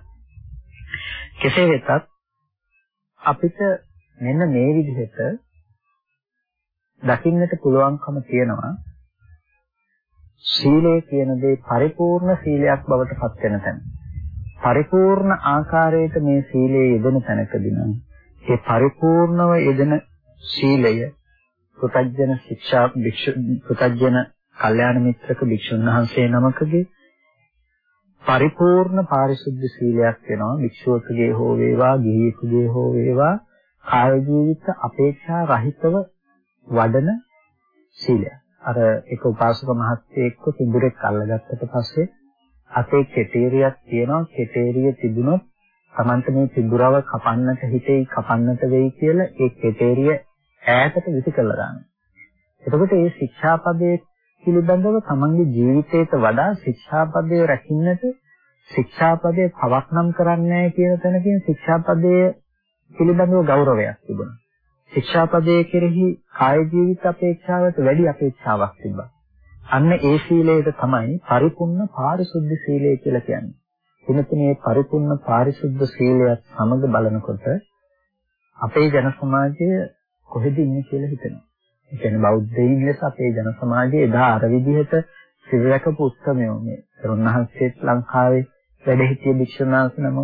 කෙසේ වෙතත් අපිට මෙන්න මේ විදිහට දකින්නට පුළුවන්කම තියෙනවා සීලය කියන දේ පරිපූර්ණ සීලයක් බවට පත් වෙන තැන. පරිපූර්ණ ආකාරයට මේ සීලයේ යෙදෙන තැනකදී නම් ඒ පරිපූර්ණව යෙදෙන සීලය පුතජන ශික්ෂා භික්ෂු පුතජන කල්යාණ මිත්‍රක භික්ෂුන් වහන්සේ නමකගේ පරිපූර්ණ පාරිශුද්ධ සීලයක් වෙනවා භික්ෂුවකගේ හෝ වේවා ගිහියෙකුගේ හෝ වේවා කාය ජීවිත අපේක්ෂා රහිතව වඩන සීලය. අර එක උපාසක මහත්තයෙක්ව තිබුරෙක් අල්ලගත්තට පස්සේ අපේ කෙටේරියක් තියෙනවා කෙටේරිය තිබුණොත් Tamante මේ තිබුරව කපන්නට හිතෙයි කපන්නට වෙයි කියලා ඒ කෙටේරිය ඈතට විසි කළා දානවා. එතකොට මේ ශික්ෂාපදයේ පිළිබඳව තමන්ගේ ජීවිතයට වඩා ශික්ෂාපදයේ රැකින්නට ශික්ෂාපදයේ පවක්නම් කරන්නේ නැහැ කියන තැනකින් ශික්ෂාපදයේ පිළිබඳව ගෞරවයක් තිබුණා. ශික්ෂාපදයේ කෙරෙහි කාය ජීවිත අපේක්ෂාවට වැඩි අපේක්ෂාවක් තිබ්බා. අන්න ඒ සීලයට තමයි පරිපූර්ණ පාරිශුද්ධ සීලය කියලා කියන්නේ. එනතුනේ පරිපූර්ණ පාරිශුද්ධ සීලයත් සමග බලනකොට අපේ ජන සමාජය කොහෙද ඉන්නේ කියලා හිතෙනවා. ඒ කියන්නේ බෞද්ධයින් ලෙස අපේ ජන සමාජයේ එදා අර විදිහට සිල් රැකපු උත්සමයෝ මේ තරුණහන්සේත් ලංකාවේ වැඩ සිටිය භික්ෂුන් වහන්සේ නම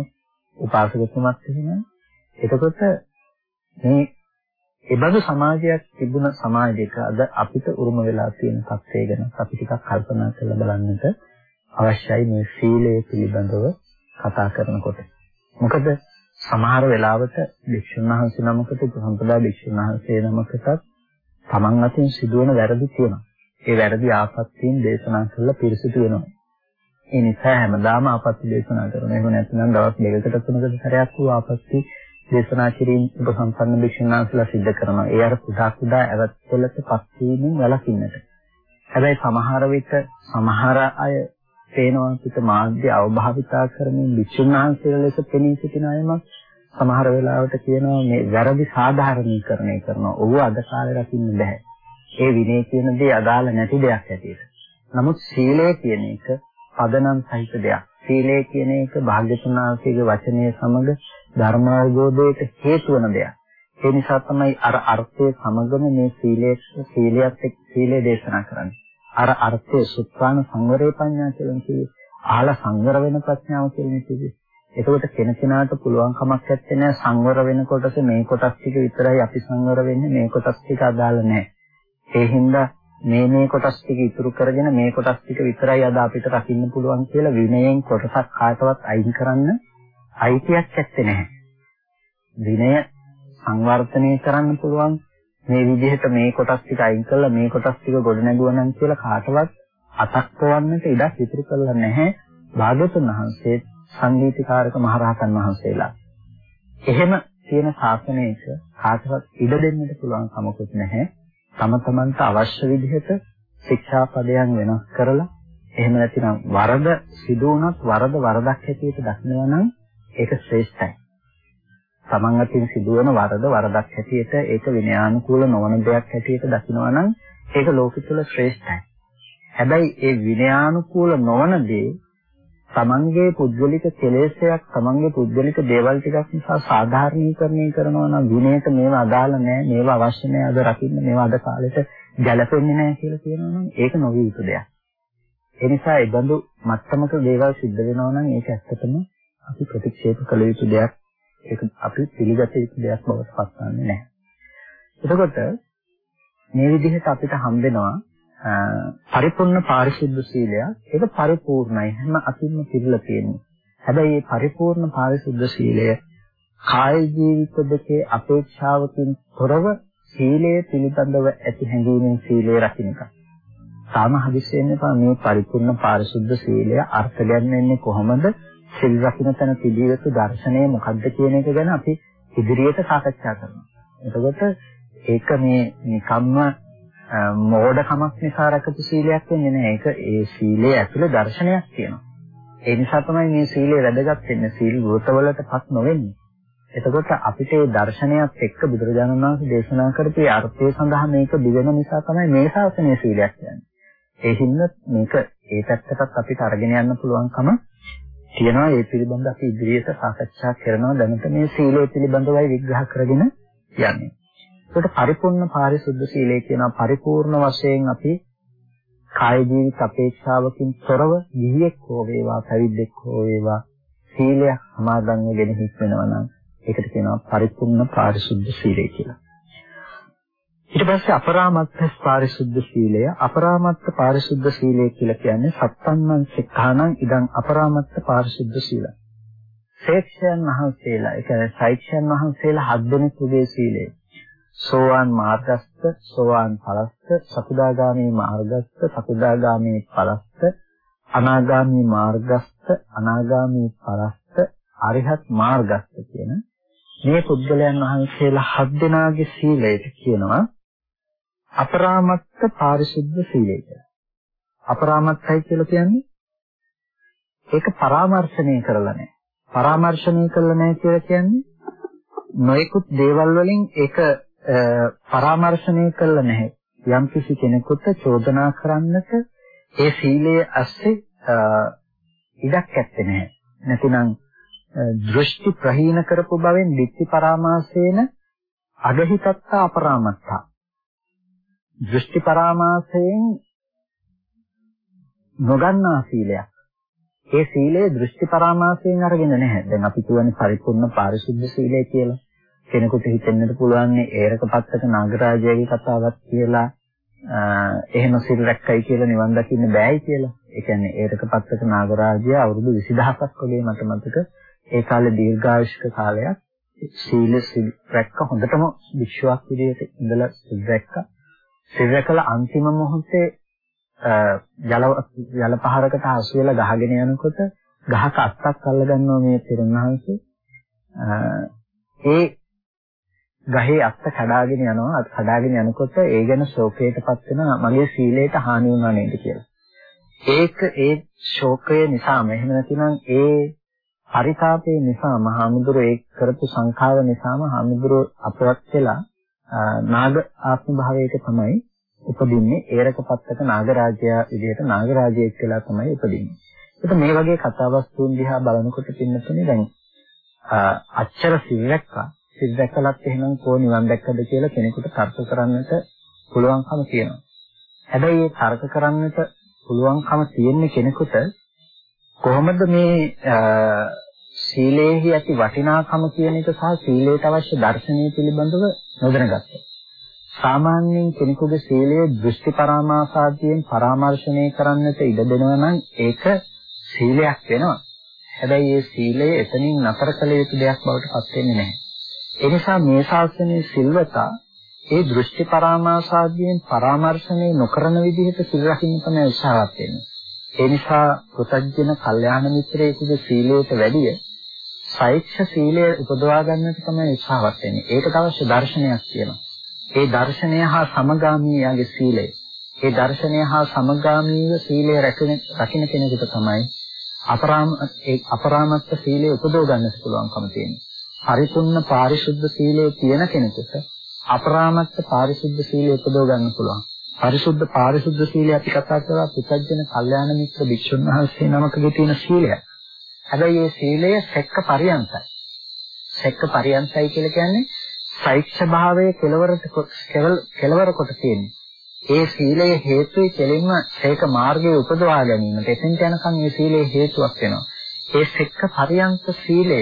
උපාසකතුමත් එහෙමයි. එතකොට මේ ඒබඳු සමාජයක් තිබුණ සමාජයක අද අපිට උරුම වෙලා තියෙන තත්ත්වය ගැන අපි ටිකක් කල්පනා කරලා බලන්නට අවශ්‍යයි මේ සීලය පිළිබඳව කතා කරනකොට. මොකද සමහර වෙලාවට භික්ෂුන් වහන්සේ නමකට සම්ප්‍රදාය භික්ෂුන් වහන්සේ නමකටත් තමන් අතින් සිදුවන වැරදි තියෙනවා. ඒ වැරදි ආපත්තීන් දේශනා කරලා පිරිසිදු වෙනවා. ඒ නිසා හැමදාම ආපත්‍ය දේශනා කරනවා. එහෙම නැත්නම් දවස් දෙකකට තුනකට සැරයක් වූ ආපත්‍ය දේශනා කිරීම උපසම්පන්න භික්ෂුන් වහන්සේලා සිද්ධ කරනවා. ඒ අර කුඩා කුඩා ඇවැත්වලට පත් වීමෙන් වැළකින්නට. හැබැයි සමහර විට සමහර අය පේනවා පිට මාධ්‍ය අවභාවිතා කරමින් භික්ෂුන් වහන්සේලා ලෙස පෙනී සිටින අයම සමහර වෙලාවට කියනවා මේ වැරදි සාධාරණීකරණය කරනවා. ඔව් අද කාලේ රකින්න බෑ. ඒ විනය කියන දේ අදාළ නැති දෙයක් ඇටියෙට. නමුත් සීලය කියන එක පදනම් සහිත දෙයක්. සීලය කියන එක භාග්‍යතුන් වහන්සේගේ වචනය සමග ධර්මාවබෝධයට හේතු වන දෙයක්. ඒ නිසා තමයි අර අර්ථයේ සමගම මේ සීලයේ සීලියත් එක්ක සීලය දේශනා කරන්නේ. අර අර්ථයේ සුත්‍රාණ සංවරේ පඤ්ඤා කියලා කිව්වේ. ආල සංවර වෙන ප්‍රඥාව කියලා කිව්වේ. එතකොට කෙනකෙනාට පුළුවන් කමක් නැත්තේ නෑ සංවර වෙන කොටස මේ කොටස් ටික විතරයි අපි සංවර වෙන්නේ මේ කොටස් ටික අදාළ නෑ. ඒ හින්දා මේ මේ කොටස් ටික ඉතුරු කරගෙන මේ කොටස් ටික විතරයි අද අපිට රකින්න පුළුවන් කියලා විනයෙන් කොටසක් කාටවත් අයින් කරන්න අයිතියක් ඇත්තේ නැහැ. විනය සංවර්ධනය කරන්න පුළුවන් මේ විදිහට මේ කොටස් ටික අයින් කරලා මේ කොටස් ටික ගොඩ නැගුවා නම් කියලා කාටවත් අතක් පවන්නට ඉඩක් ඉතුරු කරලා නැහැ භාග්‍යතුන් වහන්සේ සංගීතකාරක මහරහතන් වහන්සේලා. එහෙම තියෙන ශාසනයක කාටවත් ඉඩ දෙන්නට පුළුවන් කමකුත් නැහැ. තම තමන්ට අවශ්‍ය විදිහට ශික්ෂාපදයන් වෙනස් කරලා එහෙම නැතිනම් වරද සිදු වුණත් වරද වරදක් හැටියට දක්නවා නම් ඒක ශ්‍රේෂ්ඨයි. තමන් අතින් සිදුවන වරද වරදක් හැටියට ඒක විනයානුකූල නොවන දෙයක් හැටියට දකිනවා නම් ඒක ලෝකෙ තුල ශ්‍රේෂ්ඨයි. හැබැයි ඒ විනයානුකූල නොවන දේ තමන්ගේ පුද්ගලික කෙලෙසයක් තමන්ගේ පුද්ගලික දේවල් ටිකක් නිසා සාධාරණීකරණය කරනවා නම් විනයට මේවා අදාළ නැහැ මේවා අවශ්‍ය නැහැ අද රකින්න මේවා අද කාලෙට ගැලපෙන්නේ නැහැ කියලා කියනවා නම් ඒක නොවිය යුතු දෙයක්. ඒ නිසා ඒ බඳු මත්තමක දේවල් සිද්ධ වෙනවා නම් ඒක ඇත්තටම අපි ප්‍රතික්ෂේප කළ යුතු දෙයක් ඒක අපි පිළිගත යුතු දෙයක් බවට පත්වන්නේ නැහැ. එතකොට මේ විදිහට අපිට හම්බෙනවා පරිපූර්ණ පාරිශුද්ධ සීලය. ඒක පරිපූර්ණයි. හැම අතින්ම පිළිලා තියෙන්නේ. හැබැයි මේ පරිපූර්ණ පාරිශුද්ධ සීලය කාය ජීවිත දෙකේ අපේක්ෂාවකින් තොරව සීලය පිළිබඳව ඇති හැඟීමෙන් සීලය රකින්න එක. සාම හදිස්සියෙන් එපා මේ පරිපූර්ණ පාරිශුද්ධ සීලය අර්ථ ගන්නන්නේ කොහොමද? සිල් රකින්න තැන පිළිවෙත දර්ශනය මොකක්ද කියන එක ගැන අපි ඉදිරියට සාකච්ඡා කරනවා. එතකොට ඒක මේ නිකම්ම මෝඩකමක් නිසා රැකපු සීලයක් වෙන්නේ නැහැ. ඒක ඒ සීලයේ ඇතුළේ දර්ශනයක් තියෙනවා. ඒ නිසා තමයි මේ සීලය වැදගත් වෙන්නේ. සීල් වෘතවලටපත් නොවෙන්නේ. එතකොට අපිට ඒ දර්ශනයත් එක්ක බුදුරජාණන් වහන්සේ දේශනා කරපු ඒ අර්ථය සඳහා මේක දිවෙන නිසා තමයි මේ ශාසනයේ සීලයක් කියන්නේ. ඒ හින්දා මේක ඒ පැත්තටත් අපිට අරගෙන යන්න පුළුවන්කම තියෙනවා ඒ පිළිබඳව අපි ඉදිරියට සාකච්ඡා කරනවා දැනට මේ සීලය පිළිබඳවයි විග්‍රහ කරගෙන යන්නේ. ඒකට පරිපූර්ණ පාරිශුද්ධ සීලය කියනවා පරිපූර්ණ වශයෙන් අපි කාය ජීවිත අපේක්ෂාවකින් තොරව ගිහියෙක් හෝ වේවා පැවිද්දෙක් හෝ වේවා සීලයක් සමාදන් වෙගෙන හිටවෙනවා නම් ඒකට කියනවා පරිපූර්ණ පාරිශුද්ධ සීලය කියලා. ඊට පස්සේ අපරාමත්ත පාරිශුද්ධ සීලය අපරාමත්ත පාරිශුද්ධ සීලය කියලා කියන්නේ සත්තංගං සික්ඛානං ඉදං අපරාමත්ත පාරිශුද්ධ සීලය. ශේක්ෂයන් වහන්සේලා ඒ කියන්නේ සෛක්ෂයන් වහන්සේලා හත් දෙනෙකුගේ සීලය. සෝවාන් මාර්ගස්ත, සෝවාන් ඵලස්ත, සකුදාගාමී මාර්ගස්ත, සකුදාගාමී ඵලස්ත, අනාගාමී මාර්ගස්ත, අනාගාමී ඵලස්ත, අරිහත් මාර්ගස්ත කියන මේ පුද්ගලයන් වහන්සේලා හත් දෙනාගේ සීලයට කියනවා අපරාමත්ත පාරිශුද්ධ සීලය කියලා. අපරාමත්තයි කියලා කියන්නේ ඒක පරාමර්ශණය කරලා නැහැ. පරාමර්ශණය කළා නැහැ කියලා කියන්නේ නොයෙකුත් දේවල් වලින් ඒක පරාමර්ශණය කළ නැහැ. යම් කිසි කෙනෙකුට චෝදනා කරන්නට ඒ සීලයේ ඇස්සේ ඉඩක් ඇත්තේ නැහැ. නැතිනම් දෘෂ්ටි ප්‍රහීන කරපු බවෙන් ditthi පරාමාසේන අගහිතත්ත අපරාමත්තා. දෘෂ්ටි පරාමාසයෙන් නොගන්නා සීලයක්. ඒ සීලය දෘෂ්ටි පරාමාසයෙන් අරගෙන නැහැ. දැන් අපි කියන්නේ පරිපූර්ණ පාරිශුද්ධ සීලය කියලා. කෙනෙකුට හිතෙන්නට පුළුවන් ඒරක පත්තක නාගරාජයාගේ කතාවක් කියලා එහෙම සිල් රැක්කයි කියලා නිවන් දකින්න බෑයි කියලා. ඒ කියන්නේ ඒරක පත්තක නාගරාජයා අවුරුදු 20000ක් වගේ මට මතක ඒ කාලේ දීර්ඝායුෂ්ක කාලයක් සීල සිල් රැක්ක හොඳටම විශ්වාස විදියට ඉඳලා සිල් රැක්ක. සිල් රැකලා අන්තිම මොහොතේ ජල ජල පහරකට හසු වෙලා ගහගෙන යනකොට ගහක අත්තක් අල්ල ගන්නවා මේ තිරුණහන්සේ. ඒ ගහේ අත්ත කඩාගෙන යනවා. අත් කඩාගෙන යනකොට ඒ ගැන ශෝකයටපත් වෙන මගේ සීලයට හානි වුණා නේද කියලා. ඒක ඒ ශෝකය නිසාම. එහෙම නැතිනම් ඒ පරිතාපේ නිසා මහාමුදුර ඒ කරපු සංඛාව නිසාම හාමුදුර අපවත් වෙලා නාග ආත්ම භාවයක තමයි උපදින්නේ. ඒරකපත්තක නාගරාජයා විදිහට නාගරාජයෙක් කියලා තමයි උපදින්නේ. ඒක මේ වගේ කතාවස්තුන් දිහා බලනකොට පින්නතුනේ දැන් අච්චර සිල්ලක්කා සිල් දැකලත් එහෙනම් කෝ නිවන් දැක්කද කියලා කෙනෙකුට තර්ක කරන්නට පුළුවන්කම තියෙනවා. හැබැයි ඒ තර්ක කරන්නට පුළුවන්කම තියෙන කෙනෙකුට කොහොමද මේ සීලේහි ඇති වටිනාකම කියන එක සහ සීලයට අවශ්‍ය දර්ශනීය පිළිබඳව නොදැනගත්තා. සාමාන්‍යයෙන් කෙනෙකුගේ සීලය දෘෂ්ටි පරාමාසාදීන් පරාමර්ශණය කරන්නට ඉඩ දෙනවා නම් ඒක සීලයක් වෙනවා. හැබැයි මේ සීලය එතනින් නතර කළ යුතු දෙයක් බවට පත් වෙන්නේ නැහැ. එනිසා මේ ශාසනයේ සිල්වතා ඒ දෘෂ්ටි පරාමාසාදීන් පරාමර්ශණය නොකරන විදිහට සිල් රකින්න තමයි උත්සාහවත් වෙන්නේ. ඒ නිසා පුතජන කල්යාණ මිත්‍රයෙකුගේ සීලයට වැඩිය සෛක්ෂ සීලය උපදවා ගන්නට තමයි උත්සාහවත් වෙන්නේ. ඒකට අවශ්‍ය දර්ශනයක් තියෙනවා. ඒ දර්ශනය හා සමගාමී යාගේ සීලය. ඒ දර්ශනය හා සමගාමීව සීලය රකින්න කෙනෙකුට තමයි අපරාම ඒ අපරාමත්ත සීලය උපදව ගන්නට පුළුවන්කම තියෙන්නේ. පරිපූර්ණ පාරිශුද්ධ සීලයේ තියෙන කෙනෙකුට අපරාමත්ත පාරිශුද්ධ සීලය උපදව ගන්න පුළුවන්. පරිශුද්ධ පාරිශුද්ධ සීලය අපි කතා කරලා පුතජන කල්යාණ මිත්‍ර භික්ෂුන් වහන්සේ නමකගේ තියෙන සීලය. හැබැයි මේ සීලය සෙක්ක පරියන්තයි. සෙක්ක පරියන්තයි කියලා කියන්නේ සෛක්ෂ භාවයේ කෙලවරට කෙලවර කොට තියෙන්නේ. ඒ සීලය හේතුයි කෙලින්ම ඒක මාර්ගයේ උපදවා ගැනීමට එතෙන්ට යනකම් මේ සීලය හේතුවක් වෙනවා. ඒ සෙක්ක පරියන්ත සීලය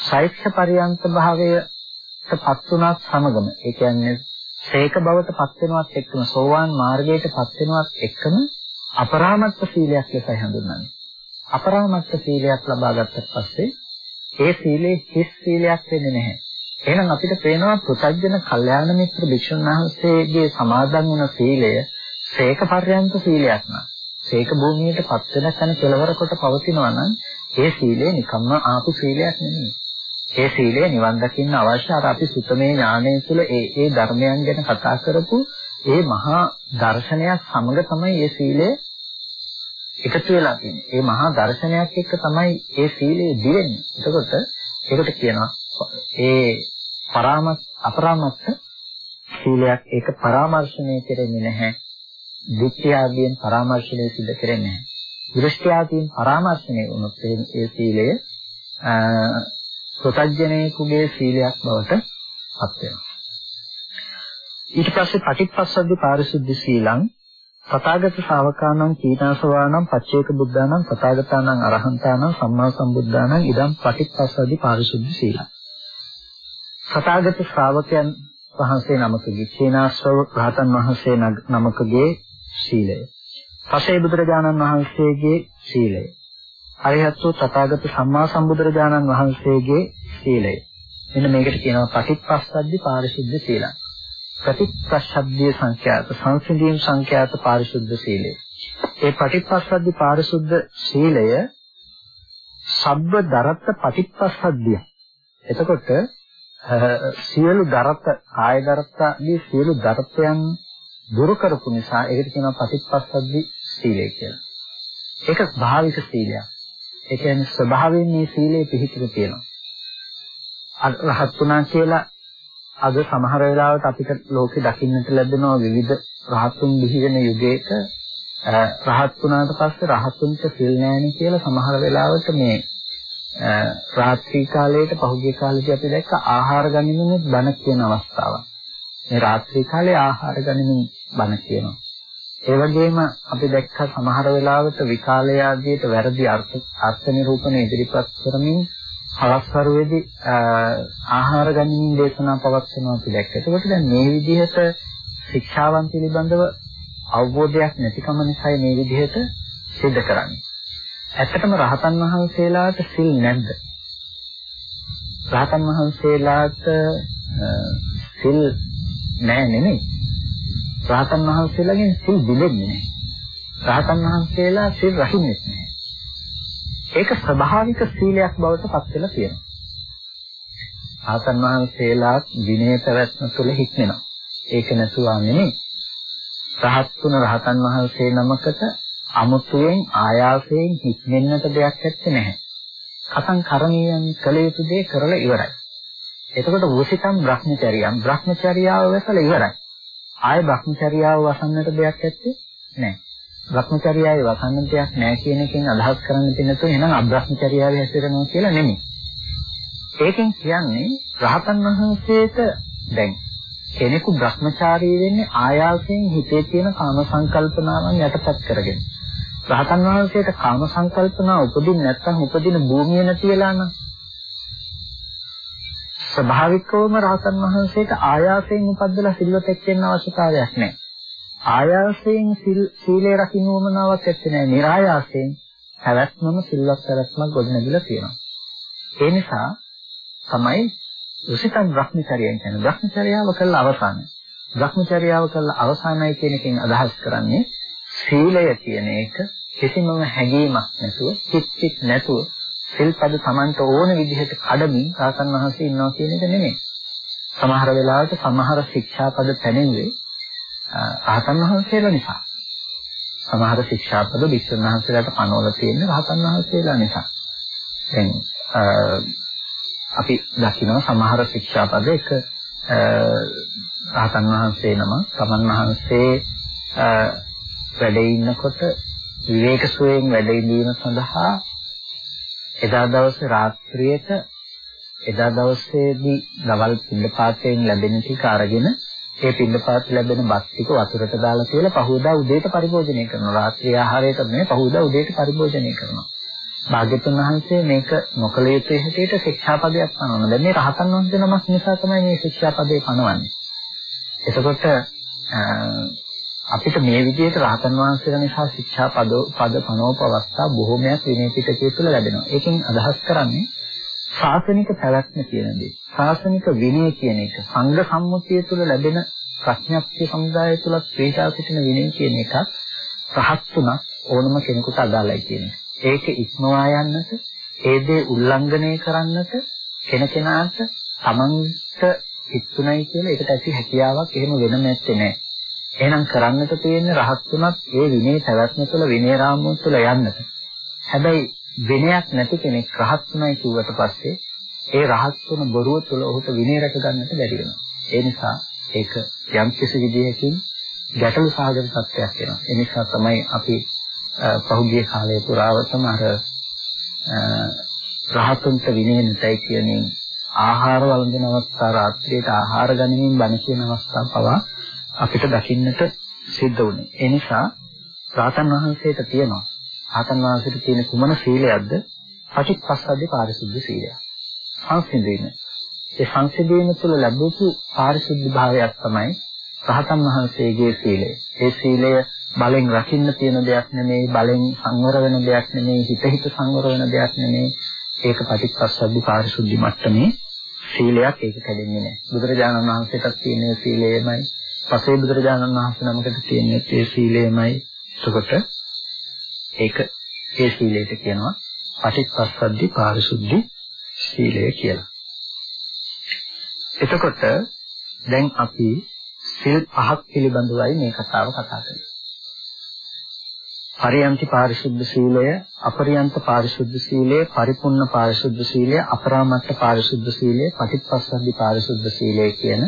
සෛක්ෂ පරියන්ත භාවයටපත් වුණත් සමගම ඒ කියන්නේ ශේක බවටපත් වෙනවත් එක්කම සෝවාන් මාර්ගයටපත් වෙනවත් එක්කම අපරාමත්ත සීලයක් ලෙසයි හඳුන්වන්නේ. අපරාමත්ත සීලයක් ලබා ගත්තට පස්සේ ඒ සීලේ හිස් සීලයක් වෙන්නේ නැහැ. එහෙනම් අපිට පේනවා පුතජන කල්යාණ මිත්‍ර භික්ෂුන් වහන්සේගේ සමාදන් වුණ සීලය ශේක පර්යන්ත සීලයක් නා. ශේක භූමියට පත් වෙන තැන කෙලවර කොට පවතිනවා නම් ඒ සීලය නිකම්ම ආපු සීලයක් නෙමෙයි. ඒ සීලය නිවන් දකින්න අවශ්‍ය අර අපි සුතමේ ඥානය තුළ ඒ ඒ ධර්මයන් ගැන කතා කරපු ඒ මහා දර්ශනයක් සමග තමයි මේ සීලය එකතු වෙලා තියෙන්නේ. ඒ මහා දර්ශනයක් එක්ක තමයි ඒ සීලය දිවෙන්නේ. එතකොට ඒකට කියනවා ඒ පරාමස් අපරාමස්ස සීලයක් ඒක පරාමර්ශණය කෙරෙන්නේ නැහැ. දිට්ඨිය ආදීන් පරාමර්ශණය සිදු කෙරෙන්නේ නැහැ. දෘෂ්ටි ආදීන් පරාමර්ශණය වුණොත් ඒ සීලය ප්‍රත්‍යජනේකුගේ සීලයක් බවට පත් වෙනවා. ඊට පස්සේ පටිච්චසද්දි පාරිශුද්ධ සීලං තථාගත ශාවකානං කීනාසවානං පච්චේක බුද්ධානං තථාගතානං අරහන්තානං සම්මා සම්බුද්ධානං ඉදම් පටිච්චසද්දි පාරිශුද්ධ සීල. තථාගත ශ්‍රාවකයන් වහන්සේ නමකගේ කීනාසව රහතන් වහන්සේ නමකගේ සීලය. පසේ බුදුරජාණන් වහන්සේගේ සීලය. අරිහත්තු තථාගත සම්මා සම්බුදුරජාණන් වහන්සේගේ සීලය. මෙන්න මේකට කියනවා පටිච්චසද්දි පාරිශුද්ධ සීලය. ප්‍රතිප්‍රශබ්දීය සංඛ්‍යාත සංසිඳීම් සංඛ්‍යාත පාරිශුද්ධ සීලය. ඒ ප්‍රතිප්‍රශබ්දි පාරිශුද්ධ සීලය සබ්බ දරත්ත ප්‍රතිප්‍රශබ්දිය. එතකොට සියලු දරත කාය දරතගේ සියලු දරතයන් දුරු කරපු නිසා ඒකට කියනවා ප්‍රතිප්‍රශබ්දි සීලය කියලා. ඒක භාවික සීලයක්. ඒ කියන්නේ ස්වභාවයෙන් මේ සීලය පිහිටලා තියෙනවා. රහත් වුණා කියලා අද සමහර වෙලාවට අපිට ලෝකෙ දකින්නට ලැබෙනවා විවිධ රහතුන් බිහි වෙන යුගයක රහත් වුණාට පස්සේ රහතුන්ට සිල් නැණි කියලා සමහර වෙලාවට මේ රාත්‍රී කාලයේට පහුගිය කාලේදී අපි දැක්ක ආහාර ගනිමින් බණ කියන අවස්ථාවක්. මේ රාත්‍රී කාලේ ආහාර ගනිමින් බණ කියනවා. ඒ වගේම අපි දැක්ක සමහර වෙලාවට විකාලය ආදියට වැරදි අර්ථ අර්ථ නිරූපණ ඉදිරිපත් කරමින් හවස්වරුවේදී ආහාර ගැනීම දේශනා පවත්වනවා අපි දැක්ක. ඒකට දැන් මේ විදිහට ශික්ෂාවන් පිළිබඳව අවබෝධයක් නැතිකම නිසා මේ විදිහට සිද්ධ කරන්නේ. ඇත්තටම රහතන් වහන්සේලාට සිල් නැද්ද? රහතන් වහන්සේලාට සිල් නැහැ නෙමෙයි. රහතන් වහන්සේලාගෙන් සිල් බිඳෙන්නේ නැහැ. රහතන් වහන්සේලා සිල් රකින්නේ නැහැ. ඒක ස්වභාවික සීලයක් බවට පත් වෙලා තියෙනවා. ආසන් වහන්සේලා විනය පැවැත්ම තුළ හික්මෙනවා. ඒක නැතුවා නෙමෙයි. රහත් තුන රහතන් වහන්සේ නමකට අමුතුවෙන් ආයාසයෙන් හික්මෙන්නට දෙයක් නැත්තේ නැහැ. කතං කරණීයන් කළ යුතු දේ කරලා ඉවරයි. එතකොට වූසිතම් බ්‍රහ්මචර්යම් බ්‍රහ්මචර්යාව වැසලා ඉවරයි. ආය බ්‍රහ්මචර්යාව වසන්නට දෙයක් නැත්තේ නැහැ. භ්‍රමචර්යාවේ වසන්න දෙයක් නැහැ කියන එකෙන් අදහස් කරන්න තියෙනතු එහෙනම් අබ්‍රහ්මචර්යාවේ හැසිරෙනවා කියලා නෙමෙයි. ඒකෙන් කියන්නේ රහතන් වහන්සේට දැන් කෙනෙකු භ්‍රමචාරී වෙන්නේ ආයාසයෙන් හිතේ තියෙන කාම සංකල්පනාවන් යටපත් කරගෙන. රහතන් වහන්සේට කාම සංකල්පනා උපදින්න නැත්නම් උපදින භූමිය නැති වෙලා නම් ස්වභාවිකවම රහතන් වහන්සේට ආයාසයෙන් උපද්දලා සිල්වතෙක් වෙන්න අවශ්‍යතාවයක් නැහැ. ආයාසයෙන් සීලය රකින්න උවමනාවක් ඇත්තේ නැහැ. નિરાයාසයෙන් හැවැත්මම සිල්වත් පැවැත්මක් ගොඩනැගිලා තියෙනවා. ඒ නිසා තමයි ඍෂිකන් භ්‍රමචර්යයන් කියන භ්‍රමචර්යාව කළ අවසානය. භ්‍රමචර්යාව කළ අවසානයි කියන එකෙන් අදහස් කරන්නේ සීලය කියන එක කිසිම හැඟීමක් නැතුව, කිච්චිත් නැතුව සිල්පද Tamanට ඕන විදිහට කඩමින් රාතන් වහන්සේ ඉන්නවා කියන එක නෙමෙයි. සමහර වෙලාවට සමහර ශික්ෂාපද පැනෙන්නේ රහතන් වහන්සේලා නිසා. සමහර ශික්ෂාපද වික්ෂුන් වහන්සේලාට පනවලා තියෙන රහතන් වහන්සේලා නිසා. දැන් අපි දකිනවා සමහර ශික්ෂාපද එක රහතන් වහන්සේ නම තමන් වහන්සේ වැඩ ඉන්නකොට විවේක සුවයෙන් වැඩ ඉඳීම සඳහා එදා දවසේ රාත්‍රියේට එදා දවසේදී දවල් පිළිපාතයෙන් ලැබෙන ටික අරගෙන ඒ පින්නපාත ලැබෙන බත් ටික වතුරට දාලා කියලා පහුවදා උදේට පරිභෝජනය කරනවා. රාත්‍රී ආහාරයට නෙමෙයි පහුවදා උදේට පරිභෝජනය කරනවා. භාග්‍යතුන් වහන්සේ මේක නොකල යුතු හැටියට ශික්ෂාපදයක් පනවනවා. දැන් මේ රහතන් වහන්සේ නමක් නිසා තමයි මේ ශික්ෂාපදේ පනවන්නේ. එතකොට අපිට මේ විදිහට රහතන් වහන්සේලා නිසා ශික්ෂාපද පද පනවප අවස්ථා බොහෝමයක් විනය පිටකයේ තුල ලැබෙනවා. ඒකෙන් අදහස් කරන්නේ ශාසනික පැවැත්ම කියන දේ. ශාසනික විනය කියන එක සංඝ සම්මුතිය තුළ ලැබෙන ප්‍රඥප්තිය සමුදාය තුළ ශ්‍රේෂ්ඨා සිටින විනය කියන එක රහත් තුනක් ඕනම කෙනෙකුට අදාළයි කියන එක. ඒක ඉක්මවා යන්නට, ඒ දේ උල්ලංඝනය කරන්නට කෙනකෙනාට තමන්ට හිතුණයි කියලා ඒකට ඇති හැකියාවක් එහෙම වෙන නැත්තේ නෑ. එහෙනම් කරන්නට තියෙන රහත් තුනක් ඒ විනය පැවැත්ම තුළ විනය රාමුව තුළ යන්නට. හැබැයි විනයක් නැති කෙනෙක් රහත් තුනයි කිව්වට පස්සේ ඒ රහත් තුන බොරුව තුළ ඔහුට විනය රැක ගන්නට බැරි වෙනවා. ඒ නිසා ඒක යම් කිසි විදිහකින් ගැටලු සහගත තත්ත්වයක් වෙනවා. ඒ නිසා තමයි අපි පහුගිය කාලය පුරාවටම අර රහතුන්ට විනය නැතයි කියන්නේ ආහාර වළඳන අවස්ථා රාත්‍රියට ආහාර ගැනීමෙන් බණ කියන අවස්ථා පවා අපිට දකින්නට සිද්ධ වුණේ. ඒ නිසා රාතන් වහන්සේට තියෙනවා. රාතන් වහන්සේට තියෙන කුමන සීලයක්ද? පටිච්චසමුප්පාද පාරිශුද්ධ සීලය. සංසිඳීම. ඒ සංසිඳීම තුළ ලැබුණු පාරිශුද්ධ භාවයක් තමයි රහතන් වහන්සේගේ සීලය. ඒ සීලය බලෙන් රකින්න තියෙන දෙයක් නෙමෙයි, බලෙන් සංවර වෙන දෙයක් නෙමෙයි, හිත හිත සංවර වෙන දෙයක් නෙමෙයි. ඒක පටිච්චසමුප්පාද පාරිශුද්ධ මට්ටමේ සීලයක් ඒක කැඩෙන්නේ නැහැ. බුදුරජාණන් වහන්සේටත් තියෙන සීලයමයි, පසේ බුදුරජාණන් වහන්සේ නමකට තියෙන ඒ සීලයමයි. එතකොට ඒක ඒ සීලයට කියනවා පටිච්චසමුප්පාද පාරිශුද්ධ සීලය කියලා. එතකොට දැන් අපි සිල් පහක් පිළිබඳවයි මේ කතාව කතා කරන්නේ. පරියන්ති පාරිශුද්ධ සීලය, අපරියන්ත පාරිශුද්ධ සීලය, පරිපූර්ණ පාරිශුද්ධ සීලය, අපරාමත්ත පාරිශුද්ධ සීලය, පටිච්චසමුප්පාද පාරිශුද්ධ සීලය කියන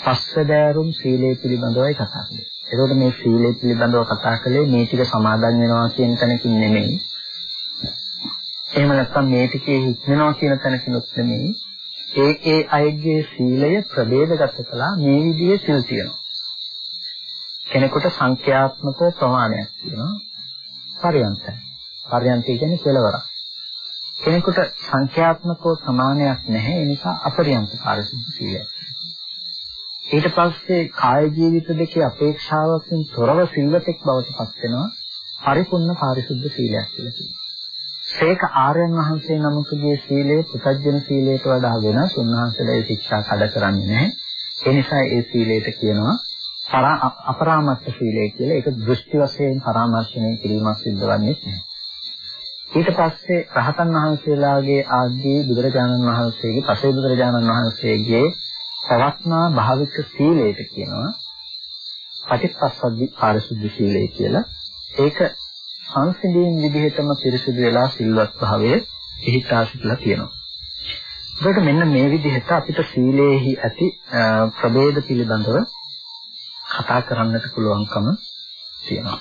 පස්වැදෑරුම් සීලය පිළිබඳවයි කතා කරන්නේ. එතකොට මේ සීලය පිළිබඳව කතා කළේ මේ ටික සමාදන් වෙනවා කියන තැනකින් නෙමෙයි. එහෙම නැත්නම් මේ ටිකේ හික්මනවා කියන තැනකිනුත් නෙමෙයි. ඒ ඒ අයගේ සීලය ප්‍රභේදගත කළා මේ විදිහේ සිල් තියෙනවා. කෙනෙකුට සංඛ්‍යාත්මක ප්‍රමාණයක් තියෙනවා. පරියන්තය. පරියන්තය කියන්නේ කෙලවරක්. කෙනෙකුට සංඛ්‍යාත්මකව ප්‍රමාණයක් නැහැ. ඒ නිසා අපරියන්ත පාරිශුද්ධ සීලය. ඊට පස්සේ කාය ජීවිත දෙකේ අපේක්ෂාවකින් තොරව සිල්වතෙක් බවට පත් වෙනවා. පරිපූර්ණ පාරිශුද්ධ සීලයක් කියලා කියනවා. ඒක ආර්යයන් වහන්සේ නමකගේ සීලය පුතජන සීලයට වඩා වෙනස්. උන්වහන්සේලා ඒ ශික්ෂා කඩ කරන්නේ නැහැ. ඒ නිසා ඒ සීලයට කියනවා අපරාමර්ශ සීලය කියලා ඒක දෘෂ්ටි වශයෙන් පරාමර්ශණය කිරීමක් සිද්ධ වෙන්නේ නැහැ. ඊට පස්සේ රහතන් වහන්සේලාගේ ආදී බුදුරජාණන් වහන්සේගේ පසේ බුදුරජාණන් වහන්සේගේ පවත්නා භාවික සීලයට කියනවා පටිච්චසමුප්පාද පාරිශුද්ධ සීලය කියලා. ඒක සංසිඳීම් විදිහටම පිරිසිදු වෙලා සිල්වත් භාවයේ පිහිටා සිටලා තියෙනවා. ඒකට මෙන්න මේ විදිහට අපිට සීලේහි ඇති ප්‍රභේද පිළිබඳව කතා කරන්නට පුළුවන්කම තියෙනවා.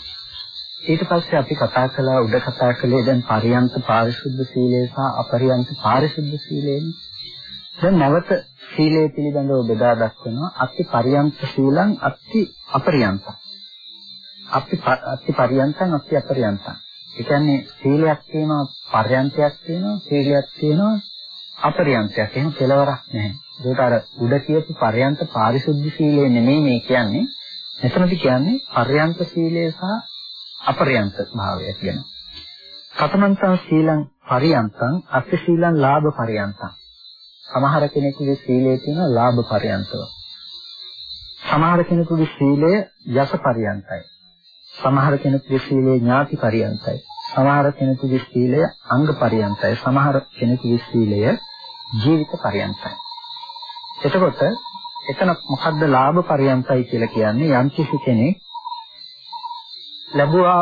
ඊට පස්සේ අපි කතා කළා උඩ කතා කළේ දැන් පරියන්ත පාරිශුද්ධ සීලය සහ අපරියන්ත පාරිශුද්ධ සීලයනේ. දැන් නැවත සීලය පිළිබඳව බෙදා දක්වනවා අත්ති පරියන්ත සීලං අත්ති අපරියන්තං. අත්ති අත්ති පරියන්තං අත්ති අපරියන්තං. ඒ කියන්නේ සීලයක් තියෙනවා පරියන්තයක් තියෙනවා සීලයක් තියෙනවා අපරියන්තයක්. එහෙම කෙලවරක් නැහැ. ඒකට අර උඩ කියපු පරියන්ත පාරිශුද්ධ සීලය නෙමෙයි මේ කියන්නේ. මෙතනදි කියන්නේ පර්යන්ත සීලය සහ අපර්යන්ත භාවය කියන. කතමන්තං සීලං පරියන්තං අත්ථ සීලං ලාභ පරියන්තං. සමහර කෙනෙකුගේ සීලය තියෙන ලාභ පරියන්තව. සමහර කෙනෙකුගේ සීලය යස පරියන්තයි. සමහර කෙනෙකුගේ සීලය ඥාති පරියන්තයි. සමහර කෙනෙකුගේ සීලය අංග පරියන්තයි. සමහර කෙනෙකුගේ සීලය ජීවිත පරියන්තයි. එතකොට එතන මොකද්ද ලාභ පරියන්තයි කියලා කියන්නේ යම් කිසි කෙනෙක් ලැබුවා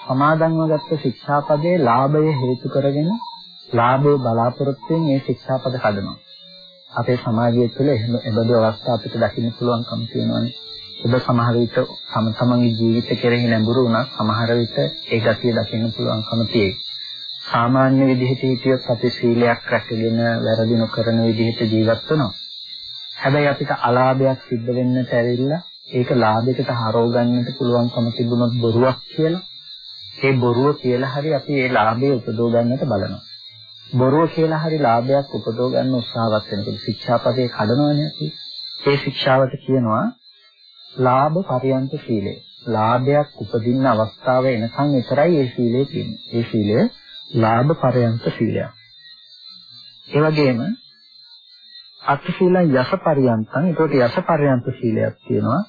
සමාදන්ව ගත්ත ශික්ෂාපදයේ ලාභය හේතු කරගෙන ලාභය බලාපොරොත්තුෙන් මේ ශික්ෂාපද කඩනවා. අපේ සමාජය තුළ එහෙම එබඳු අවස්ථා අපිට දකින්න පුළුවන්කම තියෙනවානේ. ඔබ සමහර විට තම තමන්ගේ ජීවිත කෙරෙහි නැඹුරු වුණත් සමහර විට ඒ ගතිය දකින්න පුළුවන්කම තියෙයි. සාමාන්‍ය විදිහට හිටියොත් අපි සීලයක් රැකගෙන වැරදි නොකරන විදිහට ජීවත් වෙනවා. හැබැයි අපිට අලාභයක් සිද්ධ වෙන්නට ඇවිල්ලා ඒක ලාභයකට හරව ගන්නට පුළුවන්කම තිබුණොත් බොරුවක් කියලා ඒ බොරුව කියලා හරි අපි ඒ ලාභය උපදව ගන්නට බලනවා. බොරුව කියලා හරි ලාභයක් උපදව ගන්න උත්සාහවත් වෙනකොට ශික්ෂාපදේ කඩනවනේ අපි. ඒ ශික්ෂාවට කියනවා ලාභ පරියන්ත සීලය. ලාභයක් උපදින්න අවස්ථාව එනකන් විතරයි ඒ සීලය තියෙන්නේ. ඒ සීලය ලාභ පරියන්ත සීලයක්. ඒ වගේම අත්සීලං යසපරියන්තං ඒකට යසපරියන්ත සීලයක් තියෙනවා